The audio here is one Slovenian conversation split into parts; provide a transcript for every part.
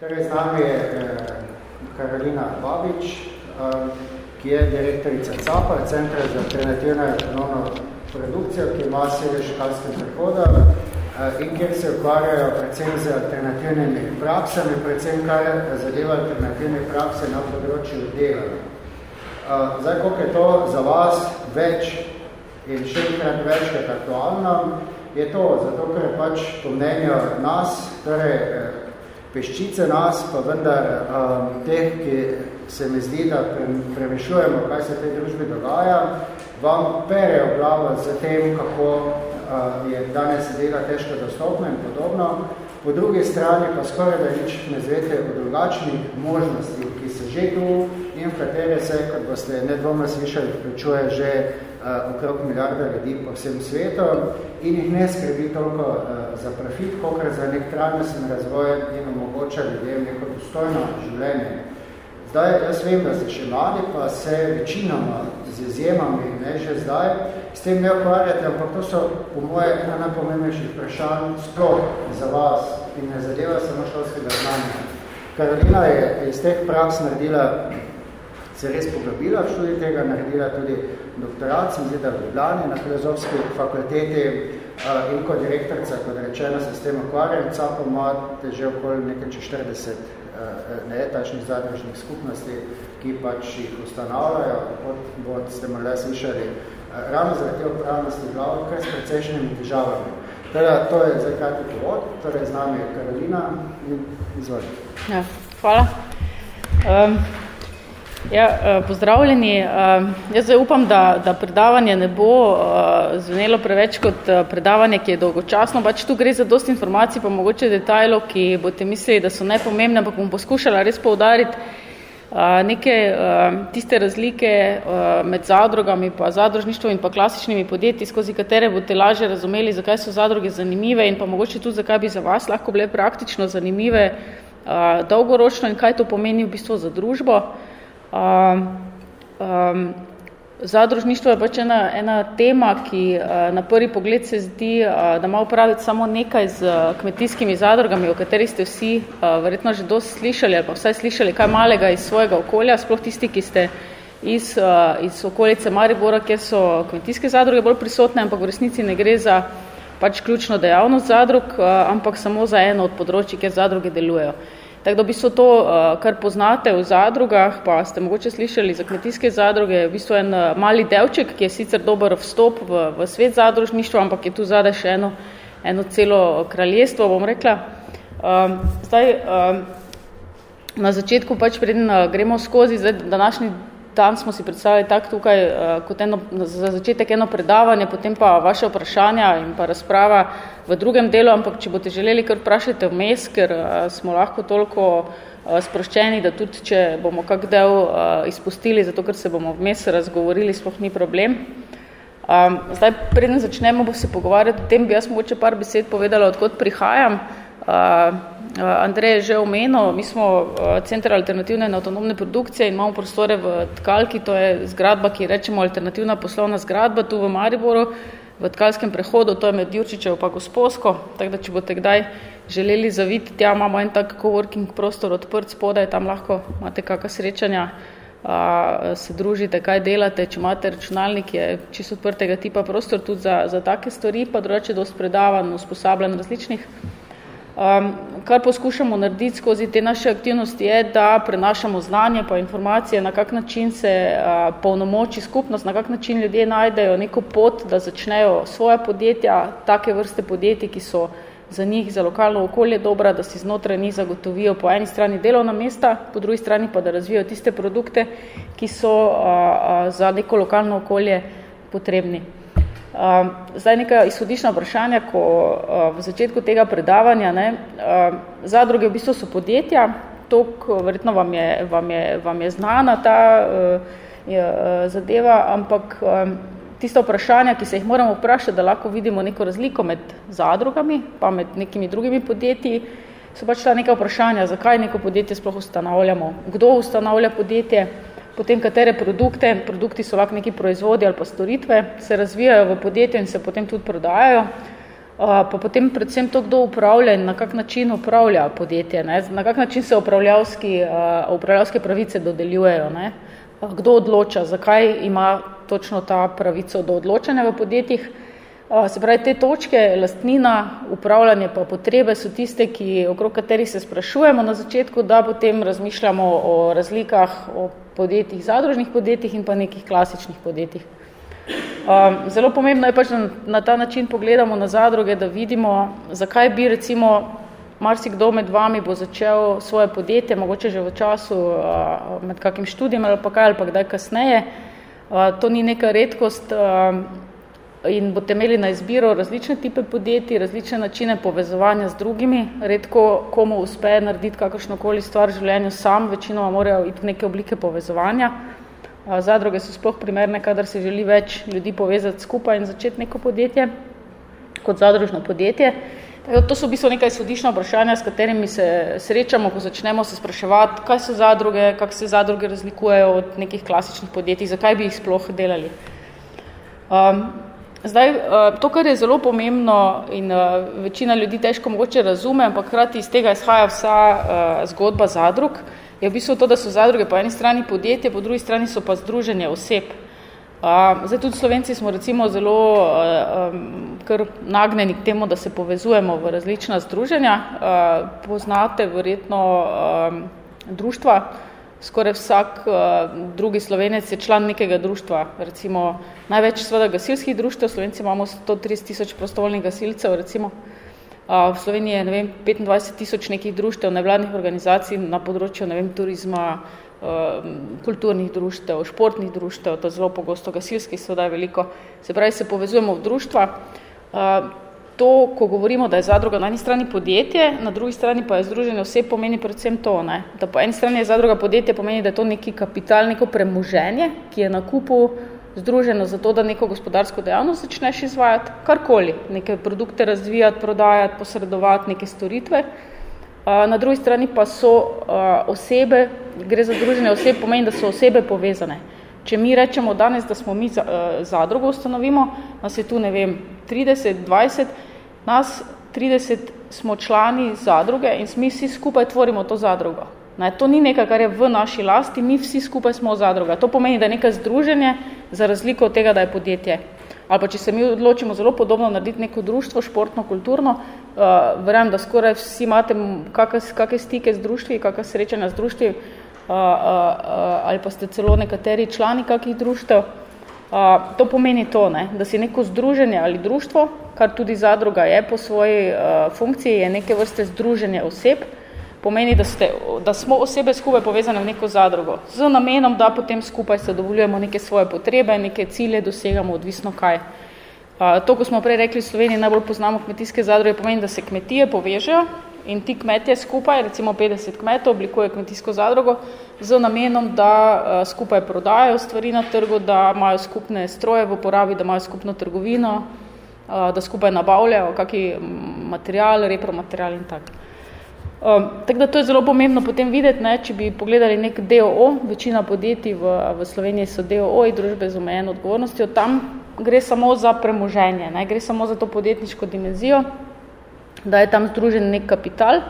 Torej, z nami je Karolina Babič, ki je direktorica CAPA, Centra za alternativno ekonomno produkcijo, ki ima sedež Škalskem prehoda in kjer se ukvarjajo predvsem z alternativnimi praksami, predvsem kar zadeva alternativne prakse na področju dela. Zdaj, koliko je to za vas več in še enkrat večkrat aktualno, je to, zato ker pač po mnenju nas, torej peščice nas, pa vendar um, teh, ki se mi zdi, da premišljujemo, kaj se v tej družbi dogaja, vam perejo glavo z tem, kako uh, je danes dela težko dostopno in podobno. Po drugi strani pa skoraj da nič ne zvete o drugačnih možnosti, ki so že tu in v katere se, kot boste nedvomno slišali, vključuje že okrog milijarda ljudi po vsem svetu in jih ne skrbi toliko uh, za profit, kolikor za nek trajnostni razvoj in omogoča ljudem neko dostojno življenje. Zdaj, jaz vem, da ste še mladi, pa se večinoma z izjemami, ne že zdaj, s tem ne ukvarjate, ampak to so po moje ena najpomembnejših vprašanj sploh za vas in ne zadeva samo šolskega znanja. Karolina je iz teh praks naredila se res poglobila v študij tega, naredila tudi doktorat, sem da v Ljubljani na filozofski fakulteti uh, in kot direktorica, kot rečeno, se s tem ukvarjam, CAPO imate že okoli nekaj če 40 uh, neetačnih zadružnih skupnosti, ki pač jih ustanavljajo, od bod ste morda slišali, uh, ravno zaradi te upravnosti glavo, kar s precejšnjimi težavami. Teda, to je zdaj kratki povod, torej z nami je Karolina in izvolite. Ja, hvala. Um, Ja, eh, pozdravljeni. Eh, jaz zdaj upam, da, da predavanje ne bo eh, zvenelo preveč kot predavanje, ki je dolgočasno. Pač tu gre za dost informacij, pa mogoče detajlov, ki boste mislili, da so nepomembne, ampak bom poskušala res poudariti neke tiste razlike med zadrugami, pa zadružništvom in pa klasičnimi podjetji, skozi katere boste lažje razumeli, zakaj so zadruge zanimive in pa mogoče tudi, zakaj bi za vas lahko bile praktično zanimive dolgoročno in kaj to pomeni v bistvu za družbo. Um, um, zadružništvo je pač ena, ena tema, ki uh, na prvi pogled se zdi, uh, da ima upraviti samo nekaj z uh, kmetijskimi zadrugami, o katerih ste vsi uh, verjetno že dosti slišali ali pa vsaj slišali kaj malega iz svojega okolja, sploh tisti, ki ste iz, uh, iz okolice Maribora, kjer so kmetijske zadruge bolj prisotne, ampak v resnici ne gre za pač ključno dejavnost zadrug, uh, ampak samo za eno od področji, kjer zadruge delujejo. Tako da v bistvu to, eh, kar poznate v zadrugah, pa ste mogoče slišali za kmetijske zadruge, je v bistvu en eh, mali delček, ki je sicer dober vstop v, v svet zadružništva, ampak je tu zadaj še eno, eno celo kraljestvo, bom rekla. Um, zdaj, um, na začetku pač preden gremo skozi, zdaj današnji dan smo si predstavili tak tukaj uh, kot eno, za začetek eno predavanje, potem pa vaše vprašanja in pa razprava v drugem delu, ampak če boste želeli, kar vprašajte vmes, ker uh, smo lahko toliko uh, sproščeni, da tudi če bomo kak del izpustili, zato ker se bomo vmes razgovorili, sploh ni problem. Um, zdaj, preden začnemo bo se pogovarjati o tem, bi jaz mogoče par besed povedala, odkot prihajam. Uh, Eh, Andrej je že omenil, mi smo eh, Center alternativne in avtonomne produkcije in imamo prostore v Tkalki, to je zgradba, ki rečemo alternativna poslovna zgradba tu v Mariboru, v Tkalskem prehodu, to je med Jurčičev pa Gosposko, tako da če boste kdaj želeli zaviti, tja imamo en tak coworking prostor odprt spodaj, tam lahko imate kakva srečanja, se družite, kaj delate, če imate računalnik, je čisto odprtega tipa prostor tudi za, za take stvari, pa drugače dost predavan, usposabljen različnih Um, kar poskušamo narediti skozi te naše aktivnosti je, da prenašamo znanje pa informacije, na kak način se uh, polnomoči skupnost, na kak način ljudje najdejo neko pot, da začnejo svoje podjetja, take vrste podjetij, ki so za njih, za lokalno okolje dobra, da si znotraj njih zagotovijo po eni strani delovna mesta, po drugi strani pa da razvijajo tiste produkte, ki so uh, uh, za neko lokalno okolje potrebni. Um, zdaj neka izhodišna vprašanja, ko uh, v začetku tega predavanja, ne, uh, zadruge v bistvu so podjetja, tok verjetno vam je, vam je, vam je znana ta uh, je, uh, zadeva, ampak tista vprašanja, ki se jih moramo vprašati, da lahko vidimo neko razliko med zadrugami, pa med nekimi drugimi podjetji, so pač ta neka vprašanja, zakaj neko podjetje sploh ustanavljamo, kdo ustanavlja podjetje, potem katere produkte, produkti so lahko neki proizvodi ali pa storitve, se razvijajo v podjetju in se potem tudi prodajajo. pa potem predvsem to, kdo upravlja in na kak način upravlja podjetje, ne? na kak način se upravljavski, upravljavske pravice dodeljujejo, ne? kdo odloča, zakaj ima točno ta pravico do odločanja v podjetjih. Se pravi, te točke, lastnina, upravljanje pa potrebe so tiste, ki, okrog katerih se sprašujemo na začetku, da potem razmišljamo o razlikah, o podjetjih, zadružnih podjetjih in pa nekih klasičnih podjetjih. Zelo pomembno je pač, da na ta način pogledamo na zadruge, da vidimo, zakaj bi recimo marsikdo med vami bo začel svoje podjetje, mogoče že v času med kakim študijem ali pa kaj, ali pa kdaj kasneje. To ni neka redkost in boste imeli na izbiro različne tipe podjetij, različne načine povezovanja z drugimi. Redko komu uspe narediti kakršnokoli stvar v življenju sam, večinoma morajo iti v neke oblike povezovanja. Zadruge so sploh primerne, kadar se želi več ljudi povezati skupaj in začeti neko podjetje kot zadružno podjetje. To so v bistvu nekaj sodišna vprašanja, s katerimi se srečamo, ko začnemo se spraševati, kaj so zadruge, kako se zadruge razlikujejo od nekih klasičnih podjetij, zakaj bi jih sploh delali. Um, zdaj, uh, to, kar je zelo pomembno in uh, večina ljudi težko mogoče razume, ampak krati iz tega izhaja vsa uh, zgodba zadrug, je v bistvu to, da so zadruge po eni strani podjetje, po drugi strani so pa združenje oseb. Zdaj tudi Slovenci smo recimo zelo kar nagnjeni k temu, da se povezujemo v različna združenja. Poznate verjetno društva, skoraj vsak drugi Slovenec je član nekega društva. Recimo največ seveda gasilskih društev, Slovenci imamo 130 tisoč prostovoljnih gasilcev, recimo. V Sloveniji je, ne vem, 25 tisoč nekih društev, nevladnih organizacij na področju, ne vem, turizma, kulturnih društev, športnih društev, to zelo pogosto gasilskih seveda je veliko. Se pravi, se povezujemo v društva. To, ko govorimo, da je zadruga na eni strani podjetje, na drugi strani pa je združenje vse pomeni predvsem to, ne? da po eni strani je zadruga podjetje, pomeni, da je to neki kapital, neko premoženje, ki je na kupu združeno za to, da neko gospodarsko dejavnost začneš izvajati, karkoli, neke produkte razvijati, prodajati, posredovati, neke storitve. Na drugi strani pa so osebe, gre za združenje oseb, pomeni, da so osebe povezane. Če mi rečemo danes, da smo mi zadrugo ustanovimo, nas je tu, ne vem, 30, 20, nas 30 smo člani zadruge in mi vsi skupaj tvorimo to zadrugo. Ne, to ni nekaj, kar je v naši lasti, mi vsi skupaj smo zadruga. To pomeni, da je nekaj združenje za razliko od tega, da je podjetje. Ali pa če se mi odločimo zelo podobno narediti neko društvo, športno, kulturno, uh, verjam, da skoraj vsi imate kakšne stike z društvi, kakšne srečanja z društvi, uh, uh, uh, ali pa ste celo nekateri člani kakih društev. Uh, to pomeni to, ne, da si neko združenje ali društvo, kar tudi zadruga je po svoji uh, funkciji, je neke vrste združenje oseb, pomeni, da, ste, da smo osebe skupaj povezane v neko zadrugo, z namenom, da potem skupaj se dovoljujemo neke svoje potrebe, neke cilje dosegamo, odvisno kaj. To, ko smo prej rekli v Sloveniji, najbolj poznamo kmetijske zadruge, pomeni, da se kmetije povežejo in ti kmetje skupaj, recimo 50 kmetov, oblikuje kmetijsko zadrugo z namenom, da skupaj prodajajo stvari na trgu, da imajo skupne stroje v uporabi, da imajo skupno trgovino, da skupaj nabavljajo kaki material, repromaterial in tako. Um, tako da to je zelo pomembno potem videti, ne, če bi pogledali nek DOO, večina podjetij v, v Sloveniji so DOO in družbe z omejeno odgovornostjo, tam gre samo za premoženje, ne, gre samo za to podjetniško dimenzijo, da je tam združen nek kapital,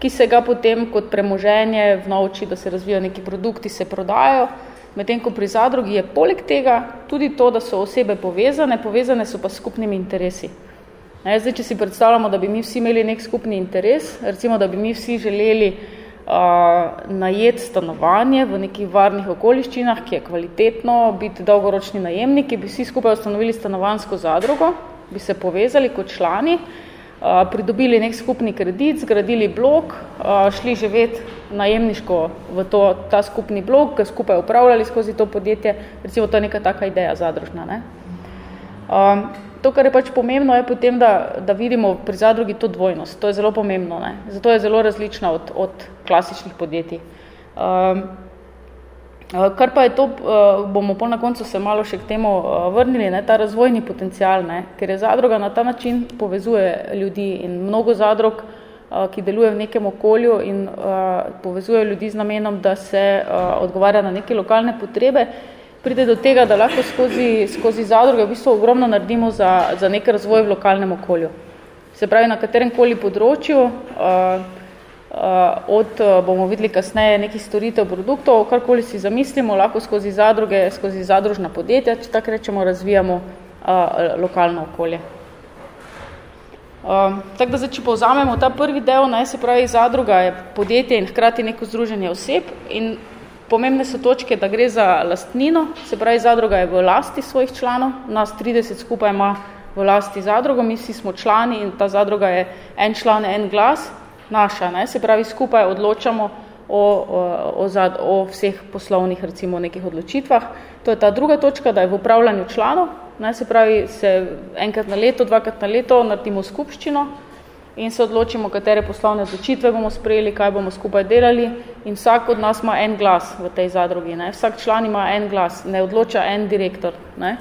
ki se ga potem kot premoženje vnovči, da se razvijajo neki produkti, se prodajo, medtem ko pri zadrugi je poleg tega tudi to, da so osebe povezane, povezane so pa skupnimi interesi. Ne, zdaj, če si predstavljamo, da bi mi vsi imeli nek skupni interes, recimo, da bi mi vsi želeli uh, najeti stanovanje v nekih varnih okoliščinah, ki je kvalitetno, biti dolgoročni najemniki, bi vsi skupaj ustanovili stanovansko zadrugo, bi se povezali kot člani, pridobili nek skupni kredit, zgradili blok, uh, šli živeti najemniško v to, ta skupni blok, ga skupaj upravljali skozi to podjetje, recimo, to je neka taka ideja zadružna. Ne? Um, To, kar je pač pomembno, je potem, da, da vidimo pri zadrugi to dvojnost. To je zelo pomembno. Ne? Zato je zelo različna od, od klasičnih podjetij. Um, kar pa je to, uh, bomo pol na koncu se malo še k temu uh, vrnili, ne? ta razvojni potencial, ne? ker je zadruga na ta način povezuje ljudi in mnogo zadrug, ki deluje v nekem okolju in povezuje ljudi z namenom, da se odgovarja na neke lokalne potrebe, pride do tega, da lahko skozi, skozi zadruge v bistvu ogromno naredimo za, za nek razvoj v lokalnem okolju. Se pravi, na katerem koli področju, uh, od, uh, bomo videli kasneje, nekih storitev, produktov, karkoli si zamislimo, lahko skozi zadruge, skozi zadružna podjetja, če tako rečemo, razvijamo uh, lokalno okolje. Um, tako da zdaj, če povzamemo ta prvi del, naj se pravi, zadruga je podjetje in hkrati neko združenje oseb in pomembne so točke, da gre za lastnino, se pravi, zadruga je v lasti svojih članov, nas 30 skupaj ima v lasti zadrugo, mi vsi smo člani in ta zadruga je en član, en glas, naša, ne? se pravi, skupaj odločamo o, o, o, o vseh poslovnih, recimo, nekih odločitvah. To je ta druga točka, da je v upravljanju članov, Ne, se pravi, se enkrat na leto, dvakrat na leto naredimo skupščino in se odločimo, katere poslovne odločitve bomo sprejeli, kaj bomo skupaj delali in vsak od nas ima en glas v tej zadrugi. Ne. Vsak član ima en glas, ne odloča en direktor. Ne.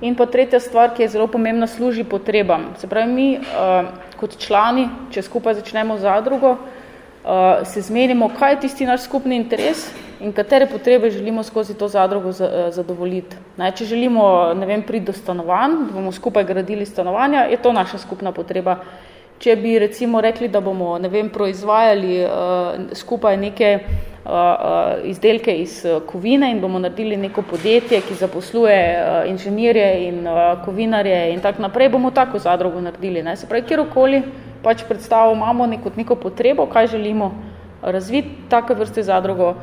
In pa tretja stvar, ki je zelo pomembna, služi potrebam. Se pravi, mi uh, kot člani, če skupaj začnemo zadrugo, uh, se zmenimo, kaj je tisti naš skupni interes in katere potrebe želimo skozi to zadrugo eh, zadovoljiti. Ne, če želimo, ne vem, priti do stanovanj, bomo skupaj gradili stanovanja, je to naša skupna potreba. Če bi recimo rekli, da bomo, ne vem, proizvajali uh, skupaj neke uh, uh, izdelke iz uh, kovine in bomo naredili neko podjetje, ki zaposluje uh, inženirje in uh, kovinarje in tak naprej, bomo tako zadrugo naredili. Ne. Se pravi, kjerokoli pač predstavo imamo neko, neko potrebo, kaj želimo razviti, tako vrste zadrugo,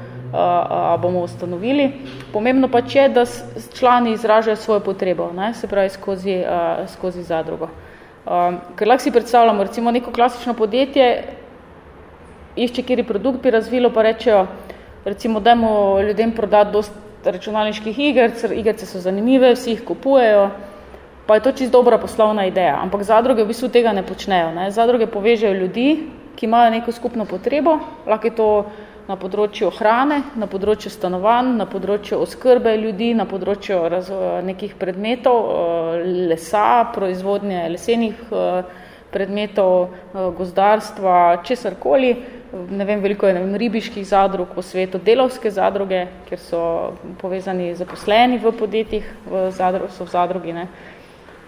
bomo ustanovili. Pomembno pa je, da člani izražajo svojo potrebo, ne, se pravi skozi, skozi zadrugo. Ker lahko si predstavljamo, recimo neko klasično podjetje, išče, kjeri produkt bi razvilo, pa rečejo, recimo, dajmo ljudem prodati dost računalniških igrc, igrce so zanimive, vsi jih kupujejo, pa je to čist dobra poslovna ideja, ampak zadruge v bistvu tega ne počnejo. Ne. Zadruge povežejo ljudi, ki imajo neko skupno potrebo, lahko je to na področju hrane, na področju stanovanj, na področju oskrbe ljudi, na področju nekih predmetov, eh, lesa, proizvodnje lesenih eh, predmetov, eh, gozdarstva, česarkoli, ne vem, veliko je ne vem, ribiških zadrug po svetu, delovske zadruge, kjer so povezani zaposleni v podjetjih, v zadru, so v zadrugi, ne.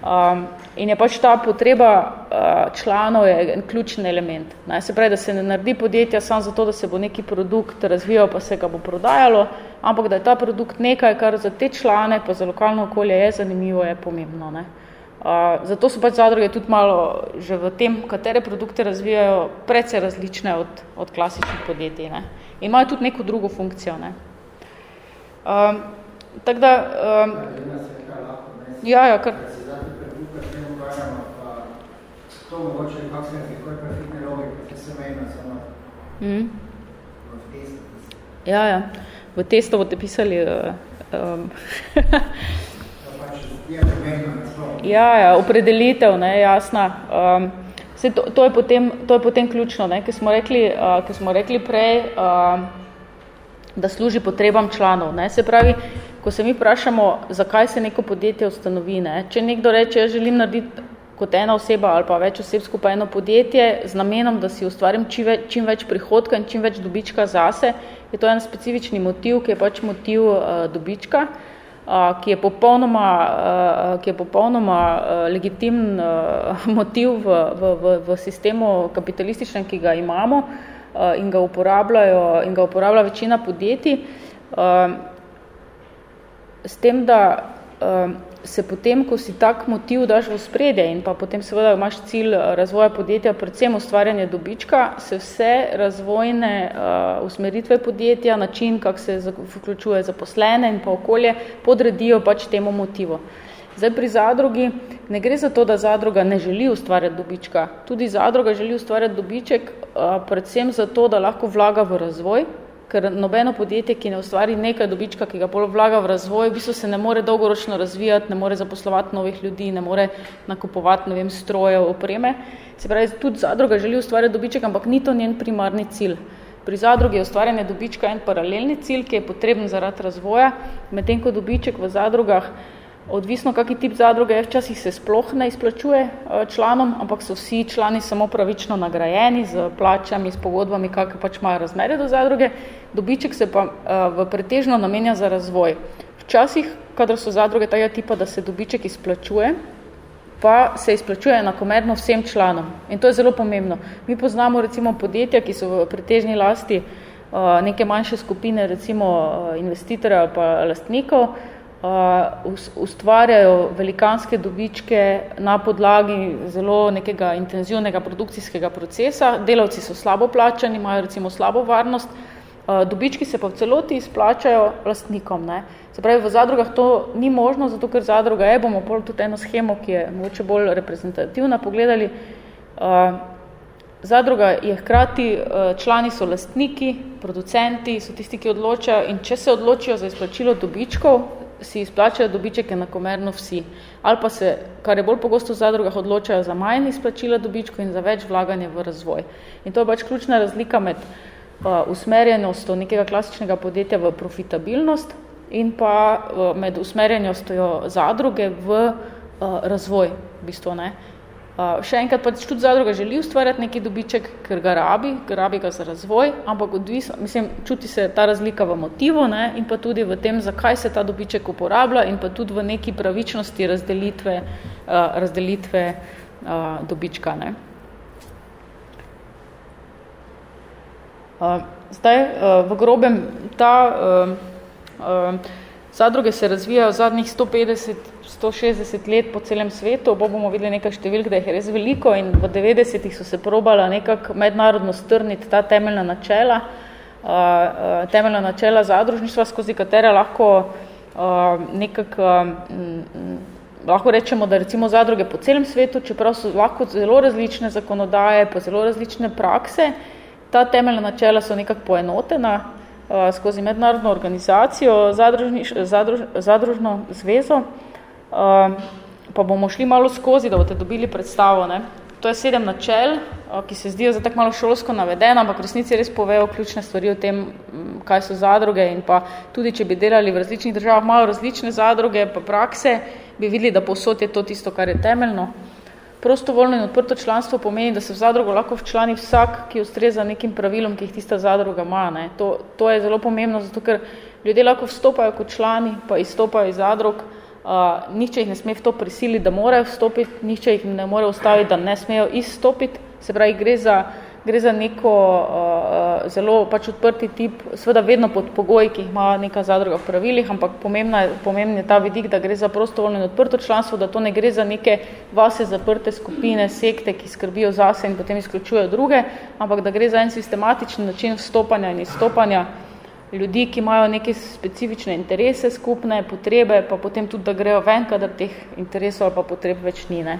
Um, in je pač ta potreba uh, članov je ključni element. Ne? Se pravi, da se ne naredi podjetja samo zato, da se bo neki produkt razvijal, pa se ga bo prodajalo, ampak da je ta produkt nekaj, kar za te člane, pa za lokalno okolje je zanimivo, je pomembno. Ne? Uh, zato so pač zadruge tudi malo že v tem, katere produkte razvijajo, precej različne od, od klasičnih podjetij. Ne? In imajo tudi neko drugo funkcijo. Ne? Um, tako da... Um, ja, ja, kar to mogoče nekako se nekaj profitne logike, ki se mejno samo mm. v testu. Ja, ja. V testo boste pisali... Uh, um. ja, ja, opredelitev, ne, jasna. Um, se to, to, je potem, to je potem ključno, ne, ker smo rekli, uh, ker smo rekli prej, uh, da služi potrebam članov. Ne. Se pravi, ko se mi vprašamo, zakaj se neko podjetje ustanovi, ne, če nekdo reče, jaz želim narediti kot ena oseba ali pa več oseb skupaj eno podjetje z namenom, da si ustvarim čim več, čim več prihodka in čim več dobička zase, je to en specifični motiv, ki je pač motiv uh, dobička, uh, ki je popolnoma, uh, ki je popolnoma uh, legitimen uh, motiv v, v, v, v sistemu kapitalističnem, ki ga imamo uh, in ga uporabljajo in ga uporablja večina podjetij. Uh, s tem, da uh, se potem, ko si tak motiv daš v spredje in pa potem seveda imaš cilj eh, razvoja podjetja, predvsem ustvarjanje dobička, se vse razvojne uh, usmeritve podjetja, način, kak se vključuje zaposlene in pa okolje, podredijo pač temu motivu. Zdaj pri zadrugi ne gre za to, da zadruga ne želi ustvarjati dobička. Tudi zadruga želi ustvarjati dobiček, uh, predvsem zato, da lahko vlaga v razvoj, ker nobeno podjetje, ki ne ustvari nekaj dobička, ki ga pol vlaga v razvoj, v bistvu se ne more dolgoročno razvijati, ne more zaposlovati novih ljudi, ne more nakupovati, ne vem, stroje, opreme. Se pravi, tudi zadruga želi ustvarjati dobiček, ampak ni to njen primarni cilj. Pri zadrugi je ustvarjanje dobička en paralelni cilj, ki je potreben zaradi razvoja, medtem ko dobiček v zadrugah Odvisno, kaki tip zadruge je, včasih se sploh ne izplačuje eh, članom, ampak so vsi člani samo pravično nagrajeni z plačami, s pogodbami, kakve pač imajo razmerje do zadruge. Dobiček se pa eh, v pretežno namenja za razvoj. Včasih, kadar so zadruge tega tipa, da se dobiček izplačuje, pa se izplačuje enakomerno vsem članom. In to je zelo pomembno. Mi poznamo recimo podjetja, ki so v pretežni lasti uh, neke manjše skupine, recimo investitorja ali pa lastnikov, ustvarjajo velikanske dobičke na podlagi zelo nekega intenzivnega produkcijskega procesa. Delavci so slabo plačani, imajo recimo slabo varnost, dobički se pa v celoti izplačajo lastnikom. Ne. Se pravi, v zadrugah to ni možno, zato ker zadruga je, bomo pol tudi eno schemo, ki je mogoče bolj reprezentativna, pogledali. Zadruga je hkrati, člani so lastniki, producenti, so tisti, ki odločajo in če se odločijo za izplačilo dobičkov, si izplačajo dobiček enakomerno vsi. Ali pa se, kar je bolj pogosto v zadrugah, odločajo za manj izplačila dobičkov in za več vlaganja v razvoj. In to je pač ključna razlika med uh, usmerjenostjo nekega klasičnega podjetja v profitabilnost in pa uh, med usmerjenostjo zadruge v uh, razvoj, v bistvu, ne. Uh, še enkrat pač tudi zadruga želi ustvarjati neki dobiček, ker ga rabi, ker rabi ga za razvoj, ampak odvisno, mislim, čuti se ta razlika v motivu ne, in pa tudi v tem, zakaj se ta dobiček uporablja in pa tudi v neki pravičnosti razdelitve, uh, razdelitve uh, dobička. Ne. Uh, zdaj, uh, v grobem, ta uh, uh, zadruge se razvijajo zadnjih 150 160 let po celem svetu, bo bomo videli nekaj številk, da jih je res veliko in v 90-ih so se probala nekako mednarodno strniti ta temeljna načela, uh, temeljna načela zadružništva, skozi katere lahko uh, nekako um, lahko rečemo, da recimo zadruge po celem svetu, čeprav so lahko zelo različne zakonodaje, pa zelo različne prakse, ta temeljna načela so nekako poenotena skozi mednarodno organizacijo, zadružniš, zadruž, zadružno zvezo, pa bomo šli malo skozi, da boste dobili predstavo. Ne. To je sedem načel, uh, ki se zdijo za tako malo šolsko navedena, ampak v resnici res povejo ključne stvari o tem, kaj so zadruge in pa tudi, če bi delali v različnih državah malo različne zadruge pa prakse, bi videli, da posod je to tisto, kar je temeljno. Prostovoljno in odprto članstvo pomeni, da se v zadrugo lahko včlani vsak, ki ustreza nekim pravilom, ki jih tista zadruga ima. Ne. To, to je zelo pomembno, zato ker ljudje lahko vstopajo kot člani, pa izstopajo iz zadrug, Uh, nihče jih ne sme v to prisiliti, da morajo vstopiti, nihče jih ne more ustaviti, da ne smejo izstopiti. Se pravi, gre za, gre za neko uh, zelo pač odprti tip, seveda vedno pod pogoji, ki jih ima neka zadruga v pravilih, ampak pomembna, pomemben je ta vidik, da gre za prostovoljno in odprto članstvo, da to ne gre za neke vase zaprte skupine, sekte, ki skrbijo zase in potem izključujejo druge, ampak da gre za en sistematični način vstopanja in izstopanja ljudi, ki imajo neke specifične interese, skupne potrebe, pa potem tudi, da grejo ven, kadar teh interesov ali pa potreb več ni. Ne.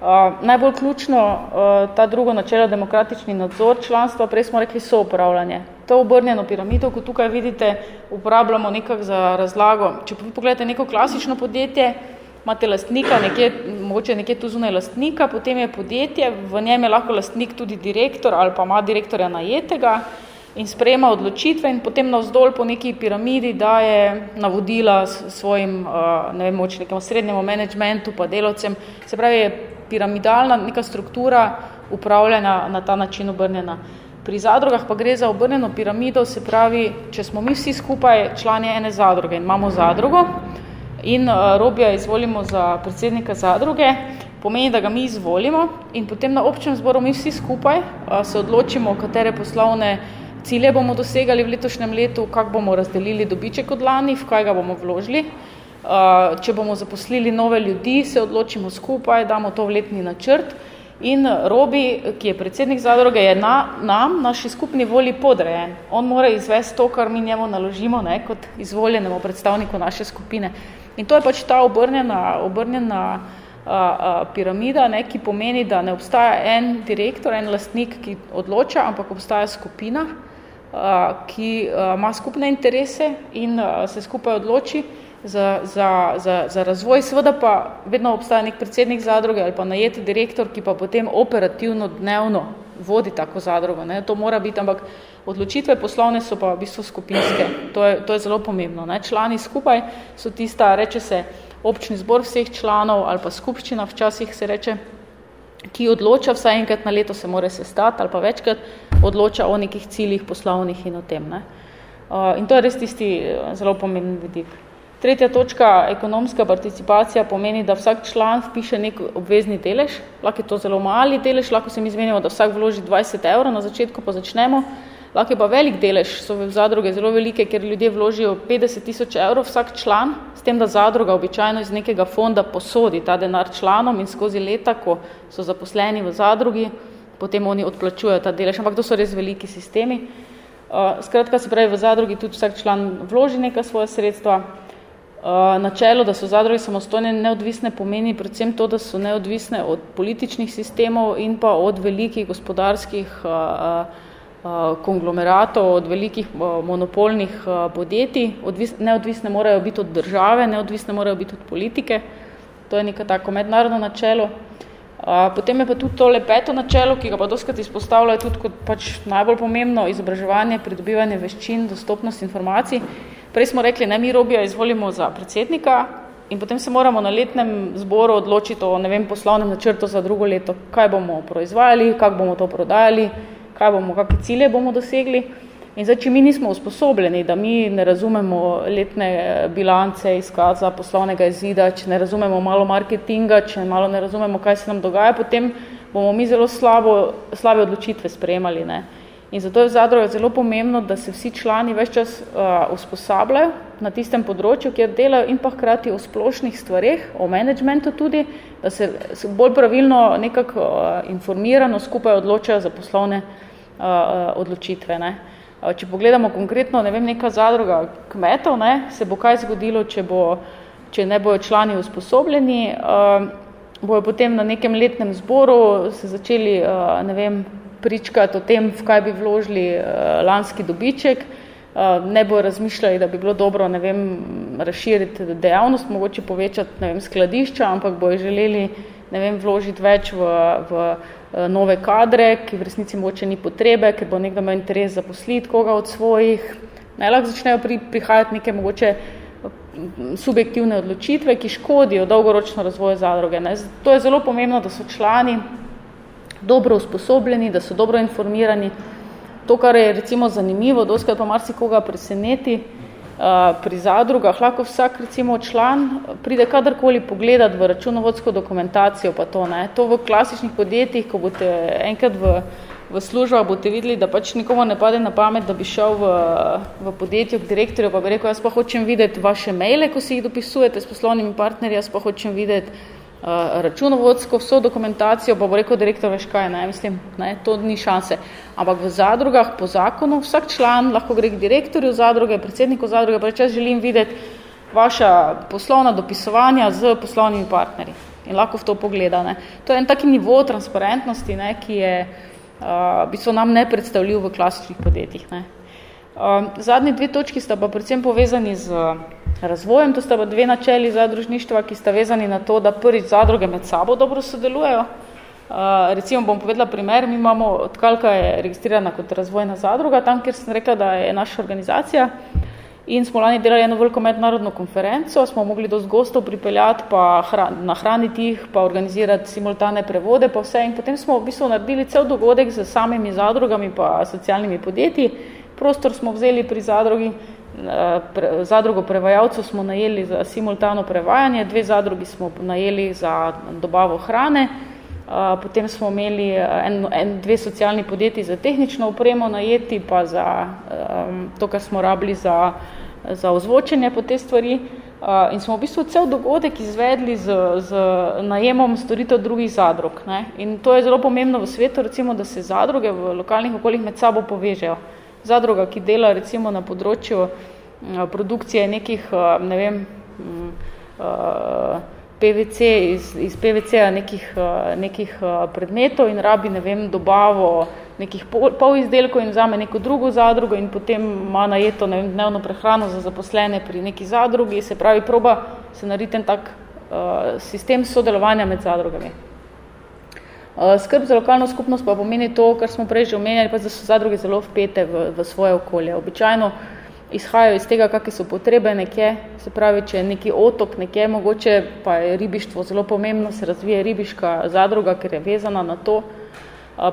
Uh, najbolj ključno uh, ta drugo načelo, demokratični nadzor članstva, prej smo rekli so upravljanje. To obrnjeno piramido, ko tukaj vidite, uporabljamo nekak za razlago. Če pogledate neko klasično podjetje, imate lastnika, nekje, mogoče nekje tu zunaj lastnika, potem je podjetje, v njem je lahko lastnik tudi direktor ali pa ima direktorja najetega, in sprejema odločitve in potem navzdol po neki piramidi daje navodila svojim, uh, ne vem, moč nekemu srednjemu managementu pa delovcem. Se pravi, je piramidalna neka struktura upravljanja na ta način obrnjena. Pri zadrugah pa gre za obrnjeno piramido, se pravi, če smo mi vsi skupaj člani ene zadruge in imamo zadrugo in uh, Robija izvolimo za predsednika zadruge, pomeni, da ga mi izvolimo in potem na občem zboru mi vsi skupaj uh, se odločimo, katere poslovne cilje bomo dosegali v letošnjem letu, kako bomo razdelili dobiček od lani, v kaj ga bomo vložili. Uh, če bomo zaposlili nove ljudi, se odločimo skupaj, damo to v letni načrt in Robi, ki je predsednik zadruge, je na, nam, naši skupni volji podrejen. On mora izvesti to, kar mi njemu naložimo, ne, kot izvoljenemu predstavniku naše skupine. In to je pač ta obrnjena, obrnjena a, a, piramida, ne, ki pomeni, da ne obstaja en direktor, en lastnik, ki odloča, ampak obstaja skupina, ki ima skupne interese in se skupaj odloči za, za, za, za razvoj. Seveda pa vedno obstaja nek predsednik zadruge ali pa najeti direktor, ki pa potem operativno dnevno vodi tako zadrugo. Ne. To mora biti, ampak odločitve poslovne so pa v bistvu skupinske. To je, to je zelo pomembno. Ne. Člani skupaj so tista, reče se, občni zbor vseh članov ali pa skupščina, včasih se reče, ki odloča vsaj enkrat na leto se mora sestati ali pa večkrat odloča o nekih ciljih poslovnih in o tem. Ne. Uh, in to je res tisti uh, zelo pomemben vidik. Tretja točka, ekonomska participacija pomeni, da vsak član vpiše nek obvezni delež, lahko je to zelo mali delež, lahko se mi zmenimo, da vsak vloži 20 evrov na začetku, pa začnemo, lahko je pa velik delež, so zadruge zelo velike, ker ljudje vložijo 50 tisoč evrov vsak član, s tem, da zadruga običajno iz nekega fonda posodi ta denar članom in skozi leta, ko so zaposleni v zadrugi, potem oni odplačujejo ta delež, ampak to so res veliki sistemi. Uh, skratka, se pravi, v zadrugi tudi vsak član vloži neka svoja sredstva, Eh, načelo, da so zadruge samostojne in neodvisne, pomeni predvsem to, da so neodvisne od političnih sistemov in pa od velikih gospodarskih uh, konglomeratov, od velikih uh, monopolnih uh, podjetij. Odvis, neodvisne morajo biti od države, neodvisne morajo biti od politike. To je neka tako mednarodno načelo. Potem je pa tudi tole peto načelo, ki ga pa doskrat izpostavljajo tudi kot pač najbolj pomembno izobraževanje, pridobivanje veščin, dostopnost informacij. Prej smo rekli, ne, mi Robija izvolimo za predsednika in potem se moramo na letnem zboru odločiti o ne vem, poslovnem načrtu za drugo leto, kaj bomo proizvajali, kako bomo to prodajali, kaj bomo, kakve cilje bomo dosegli. In zdaj, če mi nismo usposobljeni, da mi ne razumemo letne bilance, izkaza poslovnega izida, če ne razumemo malo marketinga, če malo ne razumemo, kaj se nam dogaja, potem bomo mi zelo slabo, slabe odločitve sprejemali. Ne. In zato je v zadrugu zelo pomembno, da se vsi člani več čas uh, usposabljajo na tistem področju, kjer delajo in pa hkrati o splošnih stvareh, o managementu tudi, da se bolj pravilno nekako uh, informirano skupaj odločajo za poslovne uh, odločitve. Ne. Uh, če pogledamo konkretno, ne vem, neka zadruga kmetov, ne, se bo kaj zgodilo, če, bo, če ne bojo člani usposobljeni, bojo potem na nekem letnem zboru se začeli, ne vem, pričkati o tem, v kaj bi vložili lanski dobiček, ne bo razmišljali, da bi bilo dobro, ne vem, razširiti dejavnost, mogoče povečati, ne vem, skladišča, ampak bojo želeli, ne vem, vložiti več v, v nove kadre, ki v resnici mogoče ni potrebe, ker bo nekdo imel interes zaposliti koga od svojih. Ne, lahko začnejo pri, prihajati neke mogoče subjektivne odločitve, ki škodijo dolgoročno razvoju zadruge. Ne. To je zelo pomembno, da so člani dobro usposobljeni, da so dobro informirani. To, kar je recimo zanimivo, doskrat pa marsikoga preseneti uh, pri zadrugah, lahko vsak recimo član pride kadarkoli pogledati v računovodsko dokumentacijo, pa to ne. To v klasičnih podjetjih, ko boste enkrat v, v službah, boste videli, da pač nikomu ne pade na pamet, da bi šel v, v podjetju k direktorju, pa bi rekel, jaz pa hočem videti vaše maile, ko si jih dopisujete s poslovnimi partnerji, jaz pa hočem videti Eh, računovodsko vso dokumentacijo, pa bo rekel direktor, veš kaj, ne, mislim, ne, to ni šanse. Ampak v zadrugah po zakonu vsak član lahko gre k direktorju zadruge, predsedniku zadruge, pa reče, želim videti vaša poslovna dopisovanja z poslovnimi partnerji in lahko v to pogleda. Ne. To je en taki nivo transparentnosti, ne, ki je uh, v bistvu nam nepredstavljiv v klasičnih podjetjih. Ne. Uh, zadnji dve točki sta pa predvsem povezani z razvojem. To sta pa dve načeli zadružništva, ki sta vezani na to, da prvič zadruge med sabo dobro sodelujejo. Uh, recimo bom povedala primer, mi imamo, odkalka je registrirana kot razvojna zadruga, tam, kjer sem rekla, da je naša organizacija in smo lani delali eno veliko mednarodno konferenco, smo mogli dosti gostov pripeljati, pa hran, nahraniti jih, pa organizirati simultane prevode, pa vse. In potem smo v bistvu naredili cel dogodek z samimi zadrugami pa socialnimi podjetji. Prostor smo vzeli pri zadrugi, pre, zadrugo prevajalcev smo najeli za simultano prevajanje, dve zadrugi smo najeli za dobavo hrane, potem smo imeli en, en, dve socialni podjetji za tehnično opremo najeti, pa za um, to, kar smo rabili za, za ozvočenje po te stvari. Uh, in smo v bistvu cel dogodek izvedli z, z najemom storitev drugih zadrug. Ne? In to je zelo pomembno v svetu, recimo, da se zadruge v lokalnih okoljih med sabo povežejo. Zadruga, ki dela recimo na področju Eh, produkcije nekih, eh, ne vem, mm, eh, PVC, iz, iz PVC-a nekih, nekih predmetov in rabi, ne vem, dobavo nekih pol, pol izdelkov in vzame neko drugo zadrugo in potem ima najeto ne vem, dnevno prehrano za zaposlene pri neki zadrugi, se pravi, proba se narediti tak uh, sistem sodelovanja med zadrugami. Uh, skrb za lokalno skupnost pa pomeni to, kar smo prej že omenjali, pa da so zadruge zelo vpete v, v svoje okolje. Običajno izhajajo iz tega, kakve so potrebe nekje, se pravi, če je neki otok nekje, mogoče pa je ribištvo zelo pomembno, se razvije ribiška zadruga, ker je vezana na to.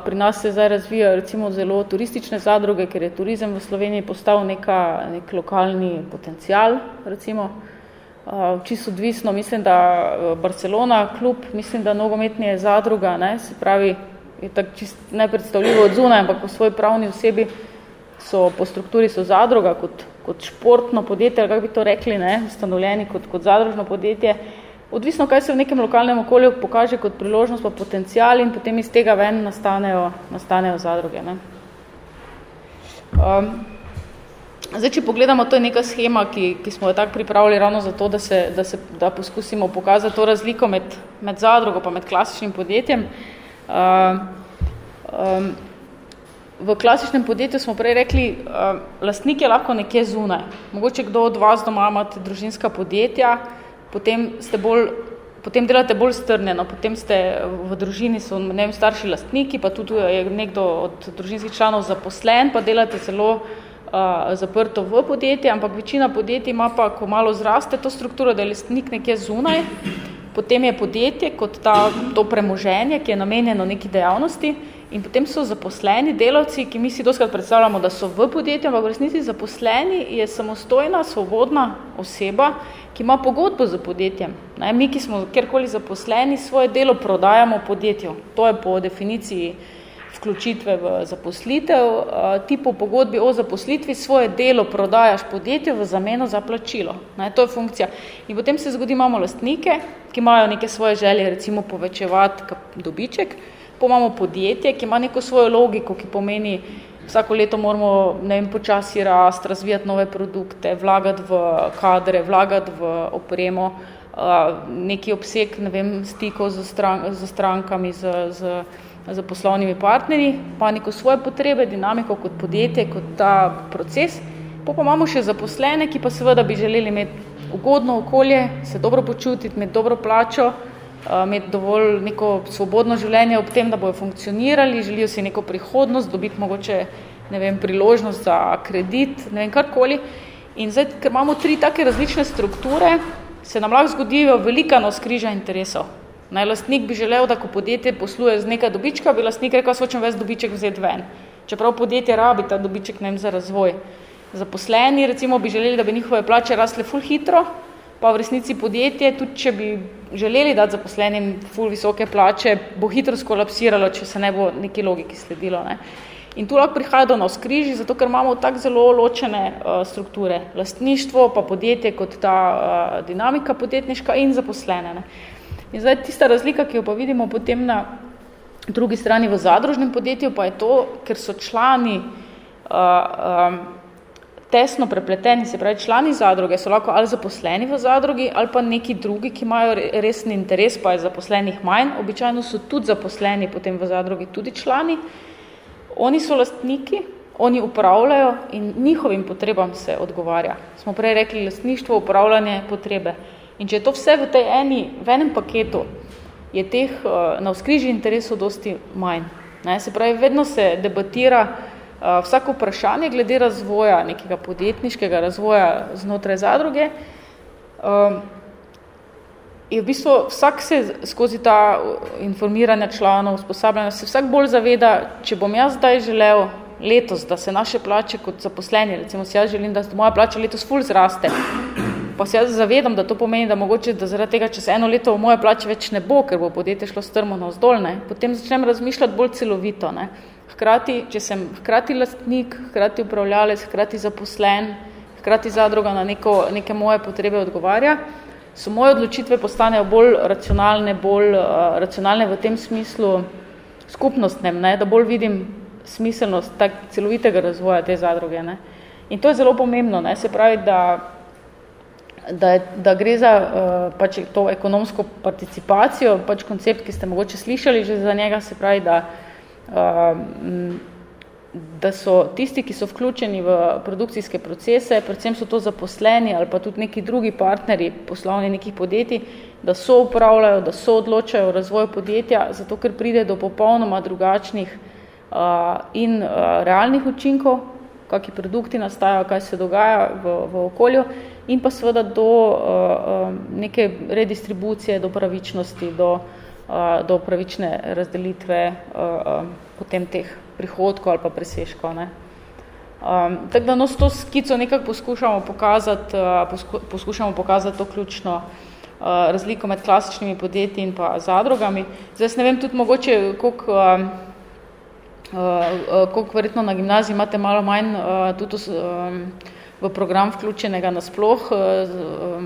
Pri nas se zdaj razvijajo recimo zelo turistične zadruge, ker je turizem v Sloveniji postal neka, nek lokalni potencial, recimo. Čisto odvisno, mislim, da Barcelona, klub, mislim, da nogometni je zadruga, ne, se pravi, je tako čist nepredstavljivo od zunaj, ampak po svoji pravni osebi so po strukturi so zadruga kot, kot športno podjetje, ali kako bi to rekli, ne, ustanovljeni kot, kot zadružno podjetje, odvisno, kaj se v nekem lokalnem okolju pokaže kot priložnost pa potencial in potem iz tega ven nastanejo, nastanejo zadruge. Ne. Um, Zdaj, če pogledamo, to je neka schema, ki, ki smo jo tako pripravili ravno zato, da, se, da, se, da poskusimo pokazati to razliko med, med zadrugo pa med klasičnim podjetjem. Uh, um, v klasičnem podjetju smo prej rekli, uh, lastnik je lahko nekje zunaj. Mogoče kdo od vas doma imate družinska podjetja, potem ste bolj potem delate bolj strnjeno, potem ste v družini, so ne vem, starši lastniki, pa tudi je nekdo od družinskih članov zaposlen, pa delate celo uh, zaprto v podjetje, ampak večina podjetij ima pa, ko malo zraste to strukturo, da je lastnik nekje zunaj, potem je podjetje kot ta, to premoženje, ki je namenjeno neki dejavnosti in potem so zaposleni delavci, ki mi si doskrat predstavljamo, da so v podjetju, ampak v resnici zaposleni je samostojna, svobodna oseba, ki ima pogodbo za podjetjem. Ne, mi, ki smo kjerkoli zaposleni, svoje delo prodajamo podjetju. To je po definiciji vključitve v zaposlitev, ti po pogodbi o zaposlitvi svoje delo prodajaš podjetju v zameno za plačilo. Ne, to je funkcija. In potem se zgodi, imamo lastnike, ki imajo neke svoje želje, recimo povečevati dobiček, pa imamo podjetje, ki ima neko svojo logiko, ki pomeni, vsako leto moramo ne vem, počasi rast, razvijati nove produkte, vlagati v kadre, vlagati v opremo, neki obseg ne vem, stikov z, stran, z strankami, z, z z poslovnimi partnerji, pa neko svoje potrebe, dinamiko kot podjetje, kot ta proces. Pa pa imamo še zaposlene, ki pa seveda bi želeli imeti ugodno okolje, se dobro počutiti, imeti dobro plačo, imeti dovolj neko svobodno življenje ob tem, da bojo funkcionirali, želijo si neko prihodnost, dobiti mogoče ne vem, priložnost za kredit, ne vem, karkoli. In zdaj, ker imamo tri take različne strukture, se nam lahko zgodijo velika noskriža interesov. Naj lastnik bi želel, da ko podjetje posluje z nekaj dobička, bi lastnik rekel, jaz hočem ves dobiček vzeti ven. Čeprav podjetje rabi ta dobiček nem za razvoj. Zaposleni recimo bi želeli, da bi njihove plače rasle ful hitro, pa v resnici podjetje, tudi če bi želeli dati zaposlenim ful visoke plače, bo hitro skolapsiralo, če se ne bo neki logiki sledilo. Ne. In tu lahko prihaja do navskriži, zato ker imamo tako zelo ločene uh, strukture. Lastništvo, pa podjetje kot ta uh, dinamika podjetniška in zaposlene. Ne. In zdaj tista razlika, ki jo pa vidimo potem na drugi strani v zadružnem podjetju, pa je to, ker so člani uh, um, tesno prepleteni, se pravi člani zadruge, so lahko ali zaposleni v zadrugi, ali pa neki drugi, ki imajo resni interes, pa je zaposlenih manj, običajno so tudi zaposleni potem v zadrugi tudi člani. Oni so lastniki, oni upravljajo in njihovim potrebam se odgovarja. Smo prej rekli lastništvo, upravljanje, potrebe. In če je to vse v tej eni, v enem paketu, je teh uh, na vzkriži interesov dosti manj. Ne? Se pravi, vedno se debatira uh, vsako vprašanje glede razvoja, nekega podjetniškega razvoja znotraj zadruge. Um, je v bistvu vsak se skozi ta informiranja članov, usposabljanja, se vsak bolj zaveda, če bom jaz zdaj želel letos, da se naše plače kot zaposleni, recimo si jaz želim, da moja plača letos ful zraste, pa se jaz zavedam, da to pomeni, da mogoče, da zaradi tega, če se eno leto v moje plače več ne bo, ker bo podjetje šlo strmo na vzdolj, ne, potem začnem razmišljati bolj celovito. Ne. Hkrati, če sem hkrati lastnik, hkrati upravljalec, hkrati zaposlen, hkrati zadruga na neko, neke moje potrebe odgovarja, so moje odločitve postanejo bolj racionalne, bolj uh, racionalne v tem smislu skupnostnem, ne, da bolj vidim smiselnost tak celovitega razvoja te zadruge. Ne. In to je zelo pomembno, ne, se pravi, da da, je, da gre za uh, pač to ekonomsko participacijo, pač koncept, ki ste mogoče slišali že za njega, se pravi, da, uh, da so tisti, ki so vključeni v produkcijske procese, predvsem so to zaposleni ali pa tudi neki drugi partneri poslovni nekih podjetij, da so upravljajo, da so odločajo o razvoju podjetja, zato ker pride do popolnoma drugačnih uh, in uh, realnih učinkov, kakšni produkti nastajajo, kaj se dogaja v, v okolju, in pa seveda do uh, neke redistribucije, do pravičnosti, do, uh, do pravične razdelitve uh, potem teh prihodkov ali pa preseškov. Ne. Um, tako da no, s to skico nekako poskušamo pokazati, uh, posku, poskušamo pokazati to ključno uh, razliko med klasičnimi podjetji in pa zadrugami. Zdaj ne vem tudi mogoče, koliko, uh, uh, koliko verjetno na gimnaziji imate malo manj uh, tudi uh, v program vključenega nasploh uh, uh,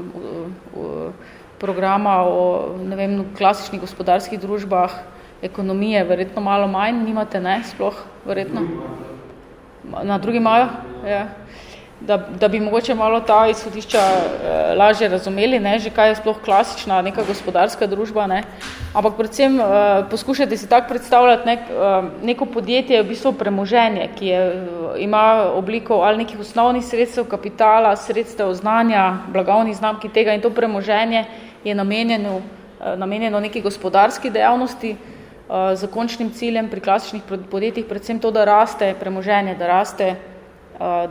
uh, programa o ne vem, klasičnih gospodarskih družbah, ekonomije, verjetno malo manj, nimate, ne, sploh, verjetno. Na drugi imajo, ja. Da, da bi mogoče malo ta izhodišča eh, lažje razumeli, ne, že kaj je sploh klasična neka gospodarska družba, ne. Ampak predvsem eh, poskušajte si tako predstavljati, nek, eh, neko podjetje je v bistvu premoženje, ki je, ima obliko ali nekih osnovnih sredstev kapitala, sredstev znanja, blagovnih znamki tega in to premoženje je namenjeno, eh, namenjeno neki gospodarski dejavnosti, uh, z končnim ciljem pri klasičnih podjetjih predvsem to, da raste premoženje, da raste, uh,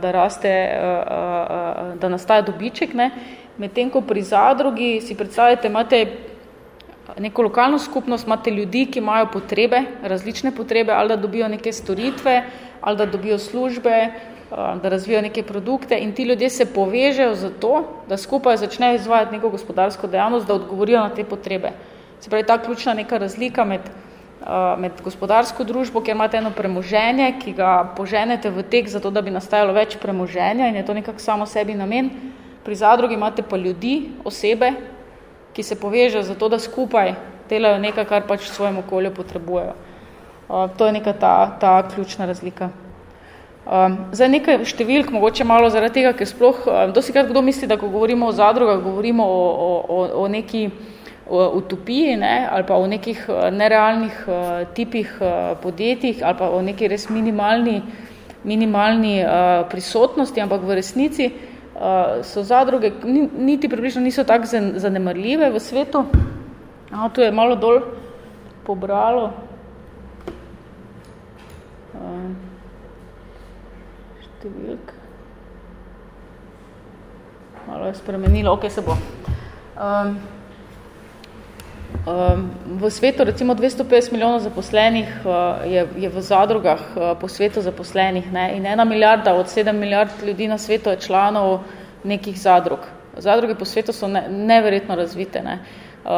da, raste uh, uh, da nastaja dobiček. Ne. Medtem, ko pri zadrugi si predstavljate, imate neko lokalno skupnost, imate ljudi, ki imajo potrebe, različne potrebe, ali da dobijo neke storitve, ali da dobijo službe, da razvijajo neke produkte in ti ljudje se povežejo za to, da skupaj začnejo izvajati neko gospodarsko dejavnost, da odgovorijo na te potrebe. Se pravi, ta ključna neka razlika med Eh, med gospodarsko družbo, kjer imate eno premoženje, ki ga poženete v tek zato, da bi nastajalo več premoženja in je to nekako samo sebi namen. Pri zadrugi imate pa ljudi, osebe, ki se povežejo zato, da skupaj delajo nekaj, kar pač v svojem okolju potrebujejo. To je neka ta, ta ključna razlika. Um, zdaj nekaj številk, mogoče malo zaradi tega, ker sploh, um, dosti krat kdo misli, da ko govorimo o zadrugah, govorimo o, o, o neki uh, utopiji ne, ali pa o nekih eh, nerealnih uh, tipih uh, podjetjih ali pa o neki res minimalni, minimalni prisotnosti, ampak v resnici so zadruge niti približno niso tako zanemarljive v svetu. A, tu je malo dol pobralo. Številk. Malo je spremenilo, ok, se bo. Um, v svetu recimo 250 milijonov zaposlenih eh, je, je v zadrugah eh, po svetu zaposlenih ne? in ena milijarda od sedem milijard ljudi na svetu je članov nekih zadrug. Zadruge po svetu so ne, neverjetno razvite. Ne? Uh,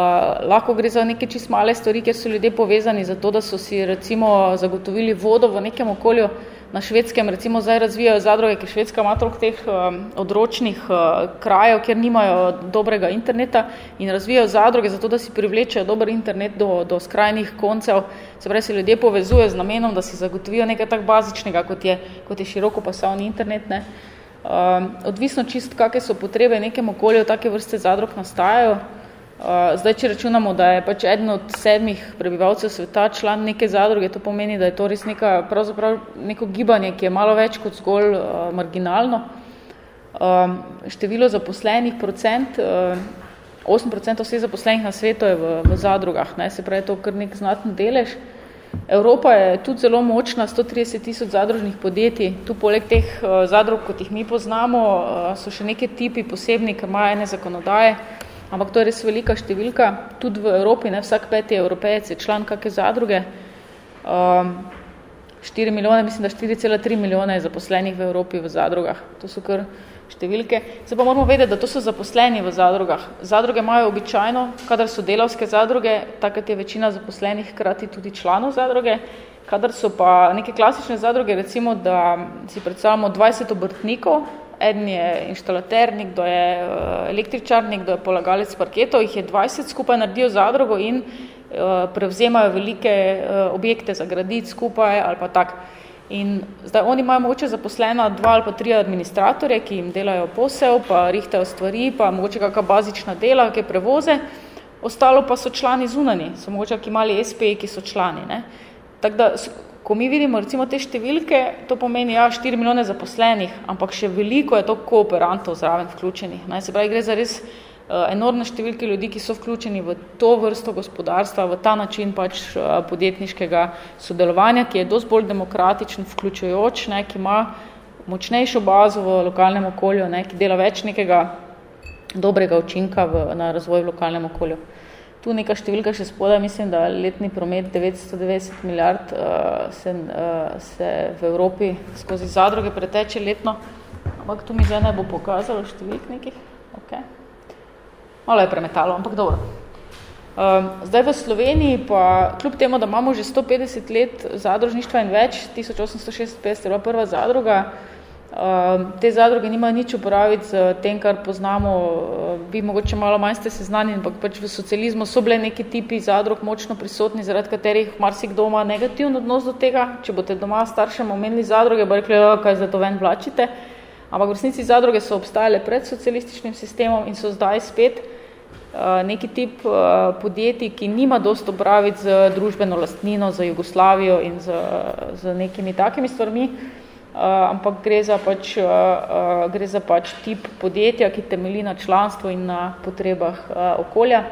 lahko gre za neke čist male stvari, kjer so ljudje povezani za to, da so si recimo zagotovili vodo v nekem okolju, na švedskem recimo zdaj razvijajo zadruge, ker švedska ima toliko teh um, odročnih uh, krajev, kjer nimajo dobrega interneta in razvijajo zadruge zato, da si privlečejo dober internet do, do skrajnih koncev, se pravi, se ljudje povezuje z namenom, da si zagotovijo nekaj tak bazičnega, kot je, kot je široko pasavni internet. Ne. Um, odvisno čist, kakve so potrebe nekem okolju, take vrste zadrug nastajajo. Uh, zdaj, če računamo, da je pač eden od sedmih prebivalcev sveta član neke zadruge, to pomeni, da je to res neka, pravzaprav neko gibanje, ki je malo več kot zgolj uh, marginalno. Uh, število zaposlenih procent, uh, 8% vseh zaposlenih na svetu je v, v zadrugah, ne? se pravi, to kar nek znatno delež. Evropa je tudi zelo močna, 130 tisoč zadružnih podjetij. Tu poleg teh uh, zadrug, kot jih mi poznamo, uh, so še neke tipi posebni, ki imajo ene zakonodaje, ampak to je res velika številka, tudi v Evropi, ne, vsak peti evropejec je član kakve zadruge, um, 4 milijone, mislim, da 4,3 milijone je zaposlenih v Evropi v zadrugah, to so kar številke. Se pa moramo vedeti, da to so zaposleni v zadrugah. Zadruge imajo običajno, kadar so delavske zadruge, takrat je večina zaposlenih krati tudi članov zadruge, kadar so pa neke klasične zadruge, recimo, da si predstavljamo 20 obrtnikov, eden je inštalater, nekdo je eh, električar, nekdo je polagalec parketov, jih je 20 skupaj naredijo zadrugo in uh, prevzemajo velike uh, objekte za graditi skupaj ali pa tak. In zdaj oni imajo mogoče zaposlena dva ali pa tri administratorje, ki jim delajo posel, pa rihtajo stvari, pa mogoče kakva bazična dela, kakve prevoze, ostalo pa so člani zunani, so mogoče kakvi mali SP, ki so člani. Ne? Tako da Ko mi vidimo recimo te številke, to pomeni ja, 4 milijone zaposlenih, ampak še veliko je to kooperantov zraven vključenih. Ne? Se pravi, gre za res uh, enormne številke ljudi, ki so vključeni v to vrsto gospodarstva, v ta način pač uh, podjetniškega sodelovanja, ki je dosti bolj demokratičen, vključujoč, ne? ki ima močnejšo bazo v lokalnem okolju, ne? ki dela več nekega dobrega učinka v, na razvoj v lokalnem okolju. Tu neka številka še spoda, mislim, da letni promet 990 milijard uh, se, uh, se v Evropi skozi zadruge preteče letno, ampak tu mi zdaj ne bo pokazalo številk nekih. Okay. Malo je premetalo, ampak dobro. Um, zdaj v Sloveniji pa, kljub temu, da imamo že 150 let zadružništva in več, 1856 je bila prva zadruga, Ehm, te zadruge nimajo nič uporabiti z tem, kar poznamo, vi ehm, mogoče malo manj ste seznanjeni, ampak pač v socializmu so bile neki tipi zadrug močno prisotni, zaradi katerih marsik doma negativno odnos do tega. Če boste doma staršem omenili zadruge, bo rekli, kaj za to ven vlačite. Ampak v resnici zadruge so obstajale pred socialističnim sistemom in so zdaj spet ehm, neki tip podjetij, ki nima dosto opraviti z družbeno lastnino, za Jugoslavijo in z, z nekimi takimi stvarmi, ampak gre za, pač, uh, uh, gre za pač tip podjetja, ki temelji na članstvu in na potrebah uh, okolja.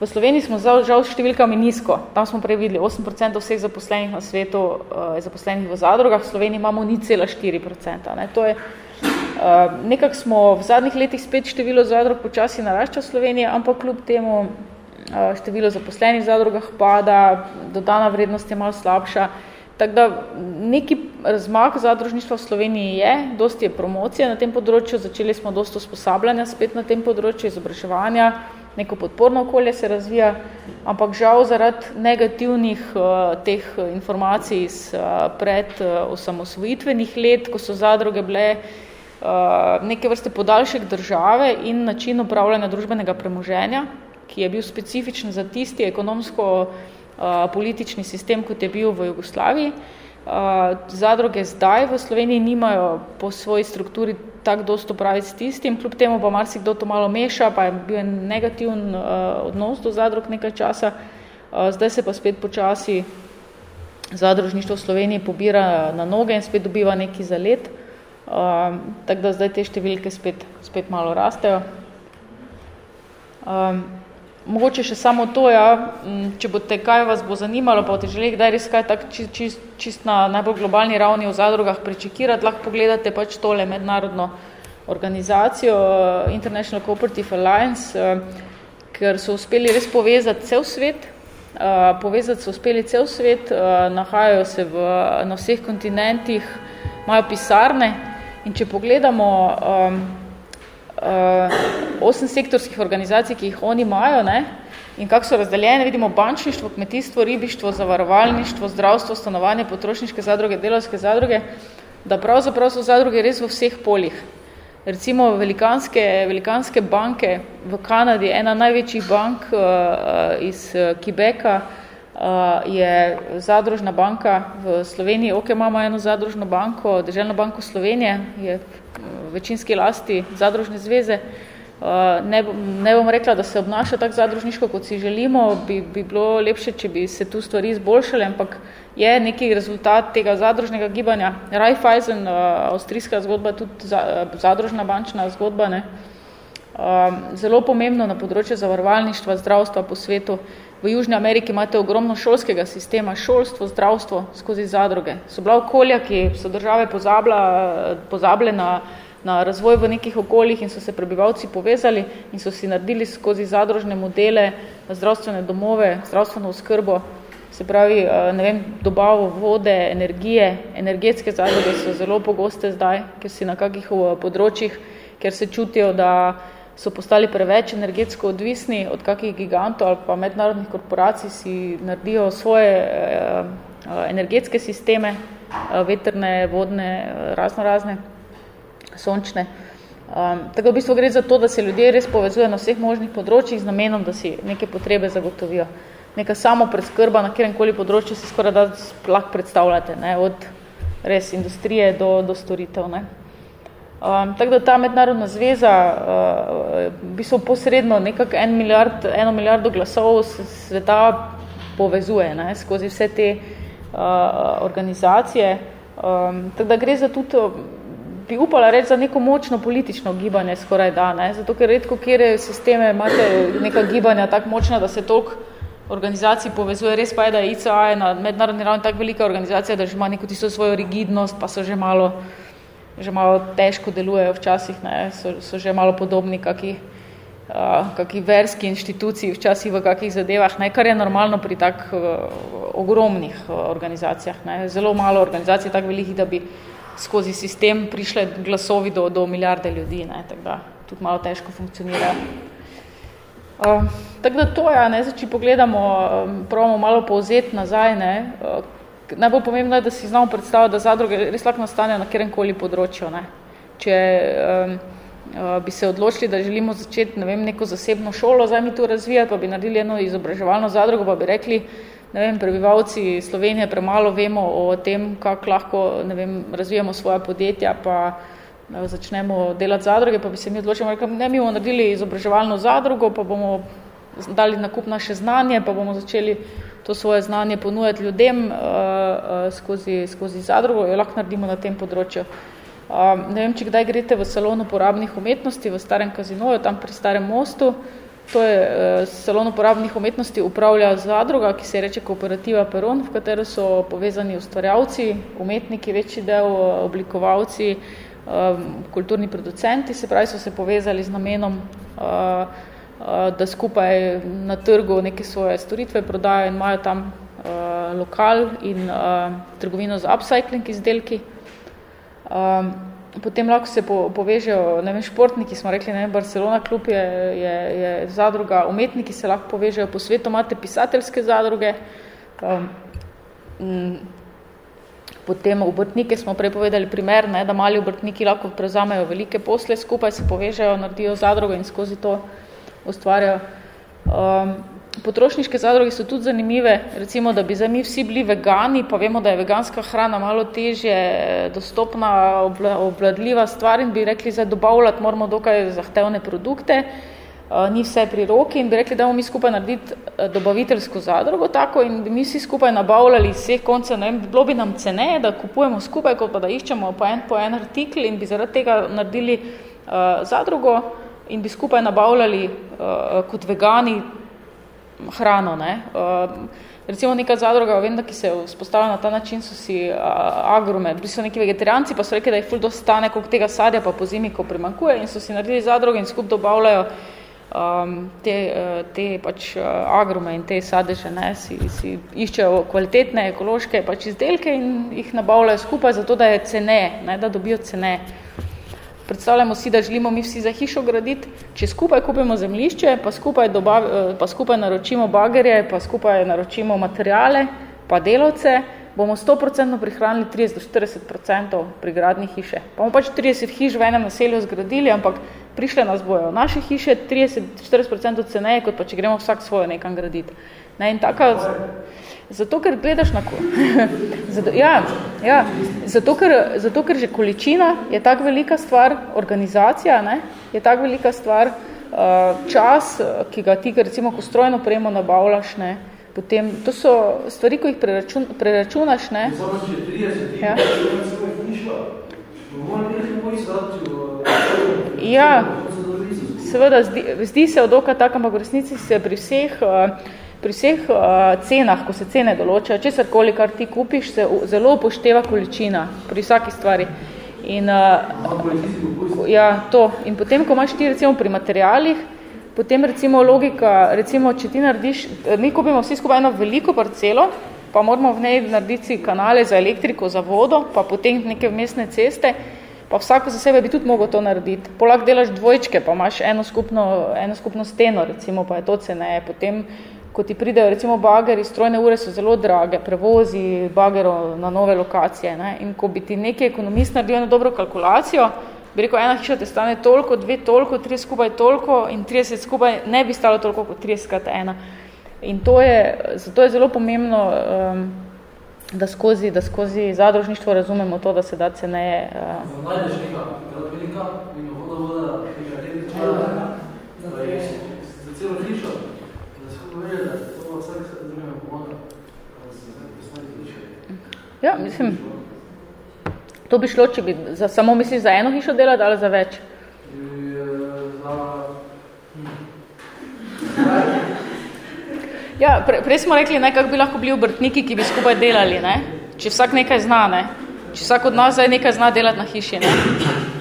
V Sloveniji smo žal, žal s številkami nizko. Tam smo prej videli 8% vseh zaposlenih na svetu uh, zaposlenih v zadrugah, v Sloveniji imamo 0,4%. Ne. To je, uh, nekak smo v zadnjih letih spet število zadrug počasi narašča v Sloveniji, ampak kljub temu uh, število zaposlenih v zadrugah pada, dodana vrednost je malo slabša. Tako da neki razmak zadružništva v Sloveniji je, dosti je promocije na tem področju, začeli smo dosto usposabljanja spet na tem področju, izobraževanja, neko podporno okolje se razvija, ampak žal zaradi negativnih uh, teh informacij iz uh, pred uh, osamosvojitvenih let, ko so zadruge bile uh, neke vrste podaljšek države in način upravljanja družbenega premoženja, ki je bil specifičen za tisti ekonomsko Eh, politični sistem, kot je bil v Jugoslaviji. Zadruge zdaj v Sloveniji nimajo po svoji strukturi tako dosto praviti s tistim, kljub temu pa marsikdo to malo meša, pa je bil negativen uh, odnos do zadrug nekaj časa. Zdaj se pa spet počasi zadružništvo v Sloveniji pobira na noge in spet dobiva neki za let. Uh, tako da zdaj te številke spet, spet malo rastejo. Um, Mogoče še samo to, ja, če boste kaj vas bo zanimalo, pa boste želeli kdaj res kaj tak čist, čist, čist na najbolj globalni ravni v zadrugah prečekirati, lahko pogledate pač tole mednarodno organizacijo International Cooperative Alliance, ker so uspeli res povezati cel svet, povezati so uspeli cel svet, nahajajo se v, na vseh kontinentih, imajo pisarne. In če pogledamo uh, osem sektorskih organizacij, ki jih oni imajo, ne, in kako so razdeljene, vidimo bančništvo, kmetijstvo, ribištvo, zavarovalništvo, zdravstvo, stanovanje, potrošniške zadruge, delovske zadruge, da pravzaprav so zadruge res v vseh poljih. Recimo velikanske, velikanske banke v Kanadi, ena največjih bank uh, iz uh, Quebeca, Uh, je zadružna banka v Sloveniji, ok, imamo eno zadružno banko, državno banko Slovenije, je večinski lasti zadružne zveze. Uh, ne, ne bom rekla, da se obnaša tako zadružniško, kot si želimo, bi, bi bilo lepše, če bi se tu stvari izboljšale, ampak je neki rezultat tega zadružnega gibanja. Raiffeisen, uh, avstrijska zgodba, tudi za, uh, zadružna bančna zgodba, ne? Uh, zelo pomembno na področju zavarovalništva, zdravstva po svetu. V Južni Ameriki imate ogromno šolskega sistema, šolstvo, zdravstvo skozi zadruge. So bila okolja, ki so države pozabla, pozable na na razvoj v nekih okoljih in so se prebivalci povezali in so si naredili skozi zadružne modele, zdravstvene domove, zdravstveno oskrbo, se pravi, eh, ne vem, dobavo vode, energije, energetske zadruge so zelo pogoste zdaj, ker si na kakih eh, področjih, ker se čutijo, da so postali preveč energetsko odvisni od kakih gigantov ali pa mednarodnih korporacij si naredijo svoje eh, energetske sisteme, vetrne, vodne, razno razne sončne. Um, tako v bistvu gre za to, da se ljudje res povezujejo na vseh možnih področjih z namenom, da si neke potrebe zagotovijo. Neka samo preskrba na kjerenkoli področju si skoraj da lahko predstavljate, ne? od res industrije do, do storitev. Ne? Um, tako da ta mednarodna zveza uh, v bistvu posredno nekako en milijard, eno milijardo glasov sveta povezuje ne? skozi vse te uh, organizacije. Um, tako da gre za tudi bi upala reči za neko močno politično gibanje skoraj da, ne? zato ker redko kjere sisteme imate neka gibanja tako močna, da se toliko organizacij povezuje, res pa je, da je ICA je na mednarodni ravni tako velika organizacija, da že ima neko tisto svojo rigidnost, pa so že malo, že malo težko delujejo včasih, ne? So, so že malo podobni kaki uh, kakih verskih inštitucij, včasih v kakih zadevah, ne, kar je normalno pri tak uh, ogromnih uh, organizacijah. Ne. Zelo malo organizacij tak velikih, da bi skozi sistem prišle glasovi do, do milijarde ljudi, ne, tako da tudi malo težko funkcionira. Uh, tako da to je, ne, zdaj, če pogledamo, um, probamo malo povzeti nazaj, ne, uh, najbolj pomembno je, da si znamo predstaviti, da zadruge res lahko nastanejo na kjerenkoli področju. Ne. Če um, bi se odločili, da želimo začeti ne vem, neko zasebno šolo, zdaj mi to razvijati, pa bi naredili eno izobraževalno zadrugo, pa bi rekli, ne vem, prebivalci Slovenije premalo vemo o tem, kako lahko ne vem, razvijamo svoja podjetja, pa ne, začnemo delati zadruge, pa bi se mi odločili, rekli, ne, mi bomo naredili izobraževalno zadrugo, pa bomo dali nakup naše znanje, pa bomo začeli to svoje znanje ponujati ljudem uh, uh, skozi, skozi zadrugo, jo lahko naredimo na tem področju. Uh, ne vem, če kdaj greste v salon uporabnih umetnosti v starem kazinoju, tam pri starem mostu, To je uh, salon uporabnih umetnosti upravlja zadruga, ki se reče Kooperativa Peron, v katero so povezani ustvarjalci, umetniki, večji del, oblikovalci, um, kulturni producenti, se pravi, so se povezali z namenom, uh, da skupaj na trgu neke svoje storitve prodajo in imajo tam uh, lokal in uh, trgovino z upcycling izdelki. Um, potem lahko se po, povežejo, ne vem, športniki, smo rekli, ne vem, Barcelona klub je, je, je zadruga, umetniki se lahko povežejo, po svetu imate pisateljske zadruge, um, m, potem obrtnike smo prej povedali primer, ne, da mali obrtniki lahko prevzamejo velike posle, skupaj se povežejo, naredijo zadrugo in skozi to ustvarjajo. Um, Potrošniške zadruge so tudi zanimive, recimo, da bi zdaj mi vsi bili vegani, pa vemo, da je veganska hrana malo težje dostopna, obladljiva stvar in bi rekli, zdaj dobavljati moramo dokaj zahtevne produkte, ni vse pri roki in bi rekli, da bomo mi skupaj narediti dobaviteljsko zadrugo tako in bi mi vsi skupaj nabavljali vseh koncev, ne vem, bilo bi nam ceneje, da kupujemo skupaj, kot pa da iščemo po en, po en artikl in bi zaradi tega naredili uh, zadrugo in bi skupaj nabavljali uh, kot vegani hrano. Ne. Uh, recimo neka zadruga, vem, da ki se vzpostavlja na ta način, so si uh, agrume, bili so neki vegetarijanci, pa so rekli, da jih ful dostane koliko tega sadja, pa po zimi, ko primankuje in so si naredili zadruge in skup dobavljajo um, te, uh, te pač uh, agrume in te sadeže, ne, si, si iščejo kvalitetne ekološke pač izdelke in jih nabavljajo skupaj, zato da je cene, ne, da dobijo cene. Predstavljamo si, da želimo mi vsi za hišo graditi, če skupaj kupimo zemljišče, pa skupaj, dobav, eh, pa skupaj naročimo bagerje, pa skupaj naročimo materiale, pa delovce, bomo 100% prihranili 30-40% pri gradni hiše. Pa bomo pač 30 hiš v enem naselju zgradili, ampak prišle nas bojo naše hiše 30-40% ceneje, kot pa če gremo vsak svojo nekam graditi. Ne, in taka, Zato, ker gledaš na zato, ja, ja, zato, ker, zato, ker že količina je tako velika stvar, organizacija ne, je tako velika stvar, uh, čas, ki ga ti, recimo, ko strojno premo nabavljaš, ne, potem, to so stvari, ko jih preračun, preračunaš, ne. Ja. Ja, seveda, zdi, zdi se od oka tako, ampak v resnici se pri vseh uh, pri vseh uh, cenah, ko se cene določajo, česarkoli, kar ti kupiš, se zelo upošteva količina pri vsaki stvari. In, uh, ja, to. In potem, ko imaš ti recimo pri materialih, potem recimo logika, recimo, če ti narediš, mi kupimo vsi skupaj eno veliko parcelo, pa moramo v njej narediti kanale za elektriko, za vodo, pa potem neke vmesne ceste, pa vsako za sebe bi tudi mogel to narediti. Polak delaš dvojčke, pa imaš eno skupno, eno skupno steno, recimo, pa je to ceneje. Potem ko ti pridejo recimo bageri, strojne ure so zelo drage, prevozi bagerov na nove lokacije. Ne? In ko bi ti neki ekonomist naredil na dobro kalkulacijo, bi rekel, ena hiša te stane toliko, dve toliko, tri skupaj toliko in 30 skupaj ne bi stalo toliko kot 30 krat ena. In to je, zato je zelo pomembno, um, da, skozi, da skozi zadružništvo razumemo to, da se da ceneje. Uh, Najdeš neka, velika in voda, voda, voda, za celo hišo, Ja, mislim, to bi šlo, če bi za, samo misliš za eno hišo delati ali za več? Ja, pre, prej smo rekli, ne, kako bi lahko bili obrtniki, ki bi skupaj delali, ne? če vsak nekaj zna, ne? če vsak od nas zdaj nekaj zna delati na hiši. Ne?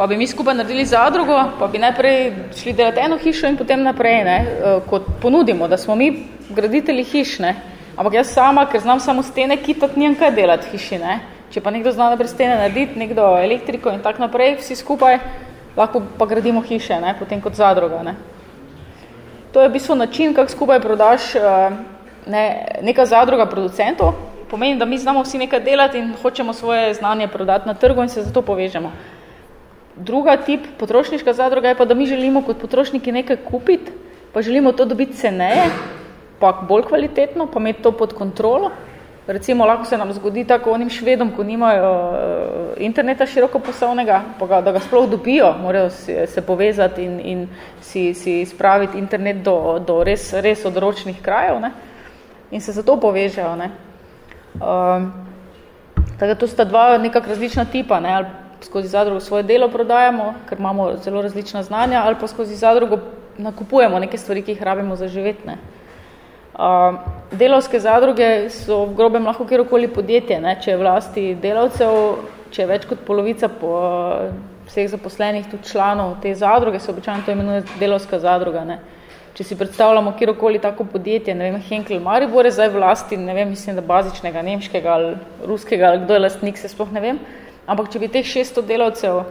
Pa bi mi skupaj naredili zadrugo, pa bi najprej šli delati eno hišo in potem naprej, ne, uh, kot ponudimo, da smo mi graditelji hiš, ne. Ampak jaz sama, ker znam samo stene kitati, nijem kaj delati hiši, ne. Če pa nekdo zna naprej stene narediti, nekdo elektriko in tak naprej, vsi skupaj, lahko pa gradimo hiše, ne, potem kot zadruga, ne. To je v bistvu način, kako skupaj prodaš uh, ne, neka zadruga producentov, pomeni, da mi znamo vsi nekaj delati in hočemo svoje znanje prodati na trgu in se zato povežemo. Druga tip potrošniška zadruga je pa, da mi želimo kot potrošniki nekaj kupiti, pa želimo to dobiti ceneje, pa bolj kvalitetno, pa imeti to pod kontrolo. Recimo, lahko se nam zgodi tako onim švedom, ko nimajo uh, interneta širokoposovnega, pa ga, da ga sploh dobijo, morajo se, se povezati in, in si, si spraviti internet do, do res, res odročnih krajev ne? in se zato povežejo. Ne? Um, tako to sta dva nekak različna tipa, ne? ali skozi zadrugo svoje delo prodajamo, ker imamo zelo različna znanja, ali pa skozi zadrugo nakupujemo neke stvari, ki jih rabimo za živeti. Uh, delovske zadruge so v grobem lahko kjerokoli podjetje, ne? če je vlasti delavcev, če je več kot polovica po vseh zaposlenih tudi članov te zadruge, se običajno to imenuje delovska zadruga. Ne? Uh, če si predstavljamo kjerokoli tako podjetje, ne vem, Henkel, Maribor je zdaj vlasti, ne vem, mislim, da bazičnega, nemškega ali ruskega, ali kdo je lastnik, se sploh ne vem, ampak če bi teh 600 delavcev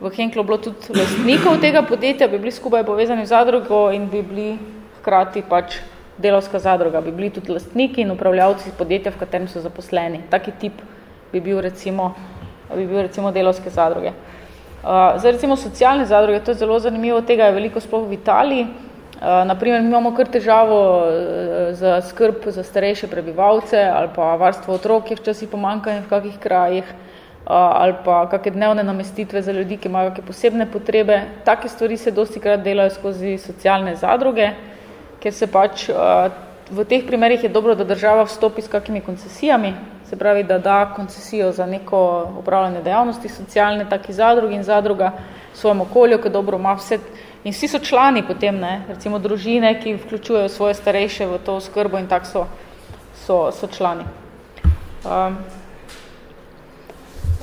v Henklu bilo tudi lastnikov tega podjetja, bi bili skupaj povezani v zadrugo in bi bili hkrati pač delovska zadruga, bi bili tudi lastniki in upravljavci podjetja, v katerem so zaposleni. Taki tip bi bil recimo, bi bil recimo delovske zadruge. Uh, zdaj recimo socialne zadruge, to je zelo zanimivo, tega je veliko sploh v Italiji, Eh, naprimer, mi imamo kar težavo eh, za skrb za starejše prebivalce ali pa varstvo otrok, je včasih pomanjkanje v kakih krajih eh, ali pa kakšne dnevne namestitve za ljudi, ki imajo kakšne posebne potrebe. Take stvari se dosti krat delajo skozi socialne zadruge, ker se pač v teh primerih je dobro, da država vstopi s kakimi koncesijami, se pravi, da da koncesijo za neko upravljanje dejavnosti socialne, taki zadrugi in zadruga svojem okolju, ki dobro ima vse In vsi so člani potem, ne, recimo družine, ki vključujejo svoje starejše v to skrbo in tak so, so, so člani. Um,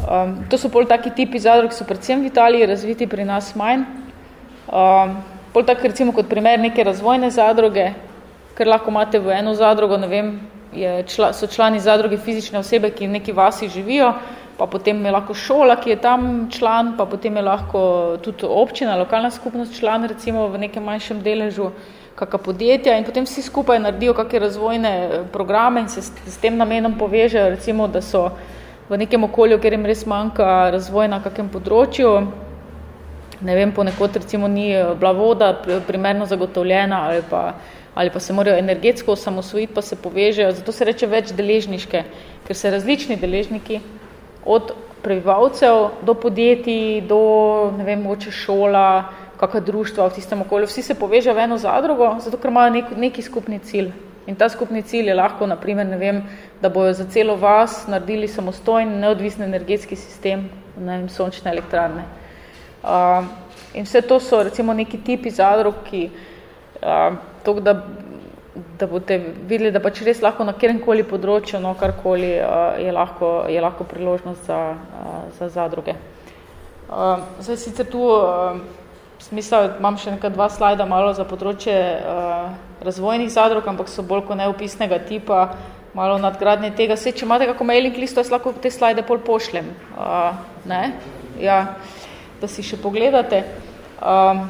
um, to so pol taki tipi zadrug, ki so predvsem v Italiji razviti, pri nas manj. Um, pol tak recimo kot primer neke razvojne zadruge, ker lahko imate v eno zadrugo, ne vem, je, čla, so člani zadruge fizične osebe, ki v neki vasi živijo, pa potem je lahko šola, ki je tam član, pa potem je lahko tudi občina, lokalna skupnost član, recimo v nekem manjšem deležu, kakšna podjetja in potem vsi skupaj naredijo kakšne razvojne eh, programe in se s, s tem namenom povežejo, recimo, da so v nekem okolju, kjer jim res manjka razvoj na kakem področju, ne vem, ponekod recimo ni eh, bila voda primerno zagotovljena ali pa, ali pa se morajo energetsko osamosvojiti, pa se povežejo, zato se reče več deležniške, ker se različni deležniki od prebivalcev do podjetij, do, ne vem, moče šola, kakva društva v tistem okolju. Vsi se povežejo v eno zadrugo, zato ker imajo nek, neki skupni cilj. In ta skupni cilj je lahko, naprimer, ne vem, da bojo za celo vas naredili samostojni, neodvisni energetski sistem, ne vem, sončne elektrarne. Uh, in vse to so recimo neki tipi zadrug, ki uh, to, da da boste videli, da pač res lahko na kjerenkoli področju, no karkoli, uh, je, lahko, je lahko priložnost za, uh, za zadruge. Uh, zdaj sicer tu uh, smisel, imam še nekaj dva slajda malo za področje uh, razvojnih zadrug, ampak so bolj kot neopisnega tipa, malo nadgradnje tega. Vse, če imate kako mailing listo, jaz lahko te slajde pol pošljem. Uh, ne? Ja, da si še pogledate. Uh,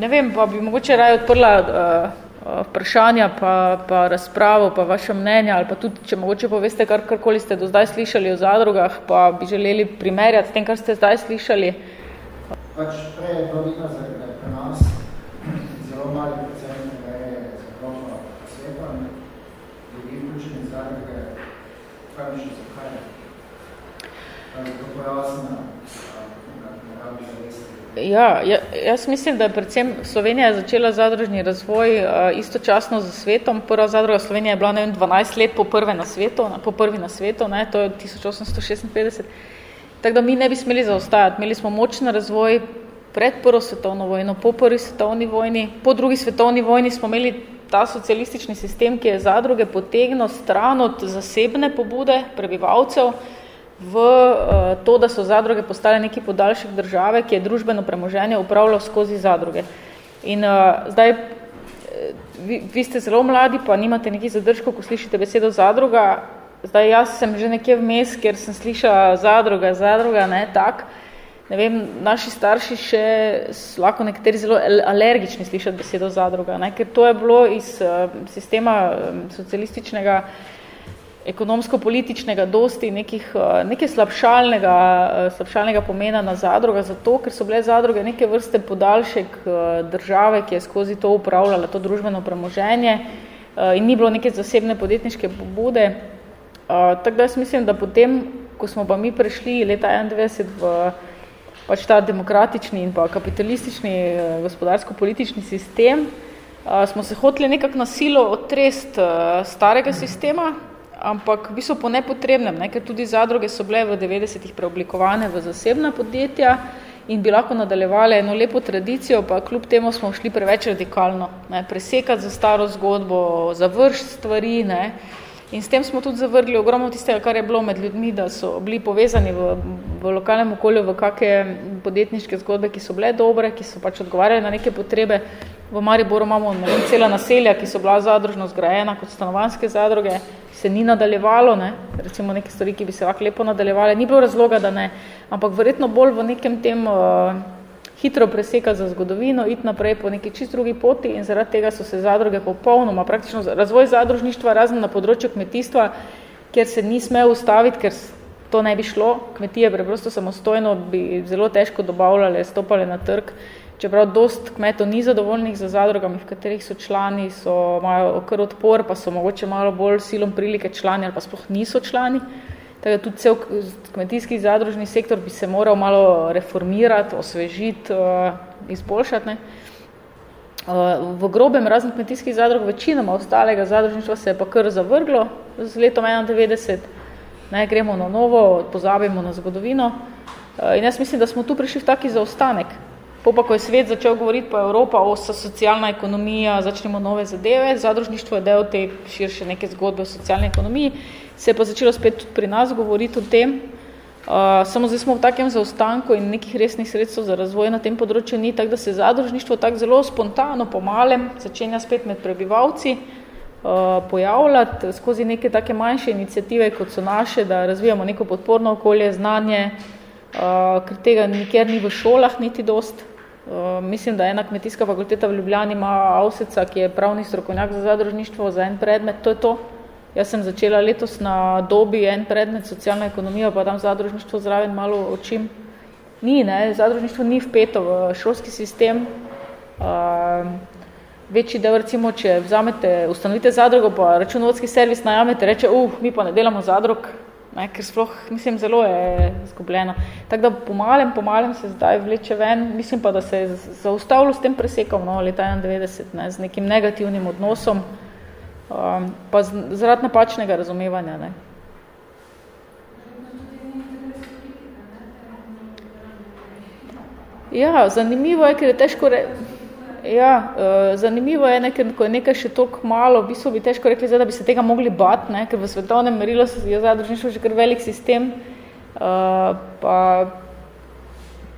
ne vem, pa bi mogoče raje odprla uh, vprašanja, pa, pa razpravo, pa vaše mnenja, ali pa tudi, če mogoče poveste, kar, karkoli ste do zdaj slišali o zadrugah, pa bi želeli primerjati s tem, kar ste zdaj slišali. Pač prej je bilo vidno, da je pri nas zelo mali procent, da je zaklopno sveta, ljudi vključeni zadruge, kaj mi še zakaj? Je to pojasno? Ja, ja, jaz mislim, da je predvsem Slovenija začela zadružni razvoj uh, istočasno z svetom. Prva zadruga Slovenija je bila ne vem, 12 let po, prve na svetu, po prvi na svetu, ne, to je 1856. Tako da mi ne bi smeli zaostajati. Imeli smo močen razvoj pred prvo svetovno vojno, po prvi svetovni vojni, po drugi svetovni vojni smo imeli ta socialistični sistem, ki je zadruge potegnil stran od zasebne pobude prebivalcev, v uh, to, da so zadruge postale neki podaljšek države, ki je družbeno premoženje upravljal skozi zadruge. In uh, zdaj, vi, vi ste zelo mladi, pa nimate nekih zadržkov, ko slišite besedo zadruga. Zdaj, jaz sem že nekje vmes, kjer sem slišala zadruga, zadruga, ne, tak. Ne vem, naši starši še lahko nekateri zelo alergični slišati besedo zadruga, ne, ker to je bilo iz uh, sistema um, socialističnega ekonomsko-političnega dosti nekih, eh, nekaj slabšalnega, eh, slabšalnega pomena na zadruga, zato ker so bile zadruge neke vrste podaljšek eh, države, ki je skozi to upravljala to družbeno premoženje in ni bilo neke zasebne podjetniške pobude. Tako da jaz mislim, da potem, ko smo pa mi prešli leta 91 v pač ta demokratični in pa kapitalistični gospodarsko-politični sistem, smo se hoteli nekako na silo odtrest starega sistema, ampak v bistvu po nepotrebnem, ne, ker tudi zadruge so bile v 90-ih preoblikovane v zasebna podjetja in bi lahko nadaljevali eno lepo tradicijo, pa kljub temu smo šli preveč radikalno, ne, presekati za staro zgodbo, završiti stvari, ne, in s tem smo tudi zavrgli ogromno tistega, kar je bilo med ljudmi, da so bili povezani v, v lokalnem okolju, v kakšne podjetniške zgodbe, ki so bile dobre, ki so pač odgovarjali na neke potrebe. V Mariboru imamo vem, cela naselja, ki so bila zadružno zgrajena kot stanovanske zadruge, se ni nadaljevalo, ne? recimo neke stvari, ki bi se lahko lepo nadaljevale, ni bilo razloga, da ne, ampak verjetno bolj v nekem tem uh, hitro preseka za zgodovino, iti naprej po neki čist drugi poti in zaradi tega so se zadruge popolnoma, praktično razvoj zadružništva razen na področju kmetijstva, kjer se ni smel ustaviti, ker to ne bi šlo, kmetije preprosto samostojno bi zelo težko dobavljale, stopale na trg, čeprav dost kmetov ni zadovoljnih za zadrugami, v katerih so člani, so, imajo kar odpor, pa so mogoče malo bolj silom prilike člani ali pa sploh niso člani. Tako tudi cel kmetijski zadružni sektor bi se moral malo reformirati, osvežiti, uh, izboljšati. Ne. Uh, v grobem razen kmetijskih zadrug večinoma ostalega zadružništva se je pa kar zavrglo z letom 91. Ne, gremo na novo, pozabimo na zgodovino. Uh, in jaz mislim, da smo tu prišli v taki zaostanek. Po pa, ko je svet začel govoriti po Evropa o socialna ekonomija, začnemo nove zadeve, zadružništvo je del te širše neke zgodbe o socialni ekonomiji, se je pa začelo spet tudi pri nas govoriti o tem, uh, samo zdaj smo v takem zaostanku in nekih resnih sredstev za razvoj na tem področju ni, tako da se zadružništvo tako zelo spontano, po malem, začenja spet med prebivalci uh, pojavljati skozi neke take manjše inicijative, kot so naše, da razvijamo neko podporno okolje, znanje, uh, ker tega nikjer ni v šolah niti dost, Eh, mislim, da ena kmetijska fakulteta v Ljubljani ima Avseca, ki je pravni strokovnjak za zadružništvo, za en predmet, to je to. Jaz sem začela letos na dobi en predmet, socialna ekonomija, pa tam zadružništvo zraven malo očim. Ni, ne, zadružništvo ni vpeto v šolski sistem. Uh, večji del, recimo, če vzamete, ustanovite zadrugo, pa računovodski servis najamete, reče, uh, mi pa ne delamo zadrug, ne, ker sploh, mislim, zelo je zgubljeno. Tako da pomalem, pomalem se zdaj vleče ven, mislim pa, da se je zaustavilo s tem presekom no, leta 91, ne, z nekim negativnim odnosom, um, pa zaradi napačnega razumevanja. Ne. Ja, zanimivo je, ker je težko re... Ja, uh, zanimivo je, ne, ker ko je nekaj še toliko malo, v bistvu bi težko rekli, zdaj, da bi se tega mogli bati, ne, ker v svetovnem merilu je zadružništvo že kar velik sistem, uh, pa,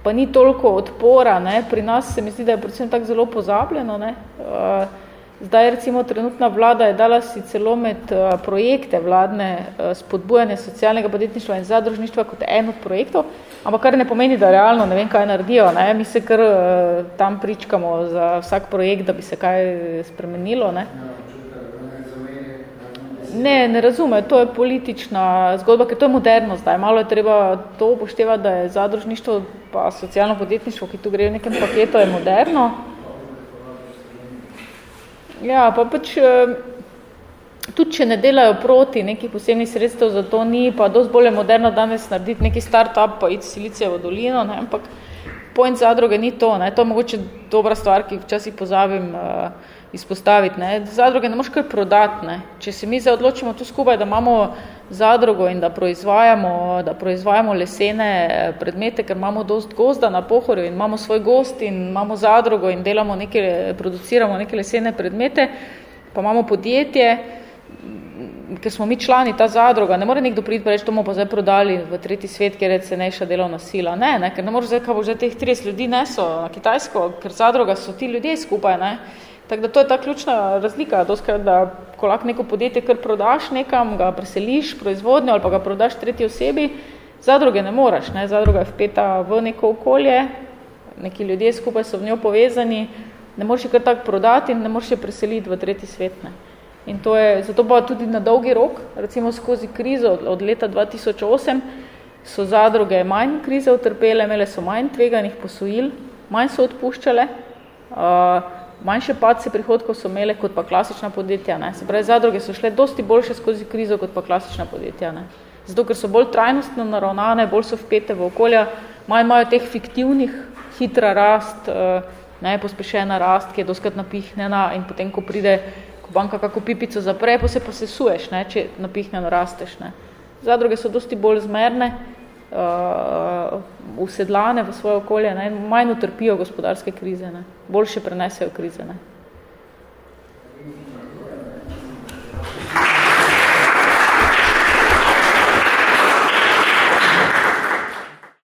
pa ni toliko odpora. Ne. Pri nas se mi zdi, da je predvsem tako zelo pozabljeno. Ne. Uh, Zdaj recimo trenutna vlada je dala si celo med uh, projekte vladne uh, spodbujanje socialnega podjetništva in zadružništva kot en od projektov, ampak kar ne pomeni, da realno ne vem, kaj naredijo. Ne? Mi se kar uh, tam pričkamo za vsak projekt, da bi se kaj spremenilo. Ne? Ne, ne razume, to je politična zgodba, ker to je moderno zdaj. Malo je treba to upoštevati, da je zadružništvo pa socialno podjetništvo, ki tu gre v nekem paketu, je moderno. Ja, pa pač eh, tudi, če ne delajo proti nekih posebnih sredstev, za to ni, pa dosti bolje moderno danes narediti neki start-up, pa iti Silicijevo dolino, ne, ampak point zadruge ni to, ne, to je mogoče dobra stvar, ki včasih pozabim uh, izpostaviti, ne, zadruge ne moš kar prodati, ne, če se mi zdaj odločimo tu skupaj, da imamo zadrugo in da proizvajamo, da proizvajamo lesene eh, predmete, ker imamo dost gozda na pohorju in imamo svoj gost in imamo zadrugo in delamo neke, produciramo neke lesene predmete, pa imamo podjetje, ker smo mi člani ta zadruga, ne more nekdo priti pa reči, to bomo pa zdaj prodali v tretji svet, kjer je cenejša delovna sila. Ne, ne, ker ne more zdaj, kaj bo že teh 30 ljudi neso na Kitajsko, ker zadruga so ti ljudje skupaj, ne. Tako da to je ta ključna razlika, doskrat, da ko lahko neko podjetje kar prodaš nekam, ga preseliš proizvodnjo ali pa ga prodaš tretji osebi, zadruge ne moraš, ne, zadruga je vpeta v neko okolje, neki ljudje skupaj so v njo povezani, ne moreš kar tako prodati in ne moreš je preseliti v tretji svet. Ne. In to je, zato pa tudi na dolgi rok, recimo skozi krizo od leta 2008, so zadruge manj krize utrpele, imele so manj tveganih posojil, manj so odpuščale, uh, manjše padce prihodkov so imele kot pa klasična podjetja. Ne. Se pravi, zadruge so šle dosti boljše skozi krizo kot pa klasična podjetja. Ne. Zato, ker so bolj trajnostno naravnane, bolj so vpete v okolja, manj imajo teh fiktivnih, hitra rast, uh, ne, pospešena rast, ki je doskrat napihnjena in potem, ko pride banka kako pipico zapre, pa se pa sesuješ, ne, če napihnjeno rasteš. Ne. Zadruge so dosti bolj zmerne, usedlane v svoje okolje, ne, manj utrpijo gospodarske krize, ne, boljše prenesejo krize. Ne.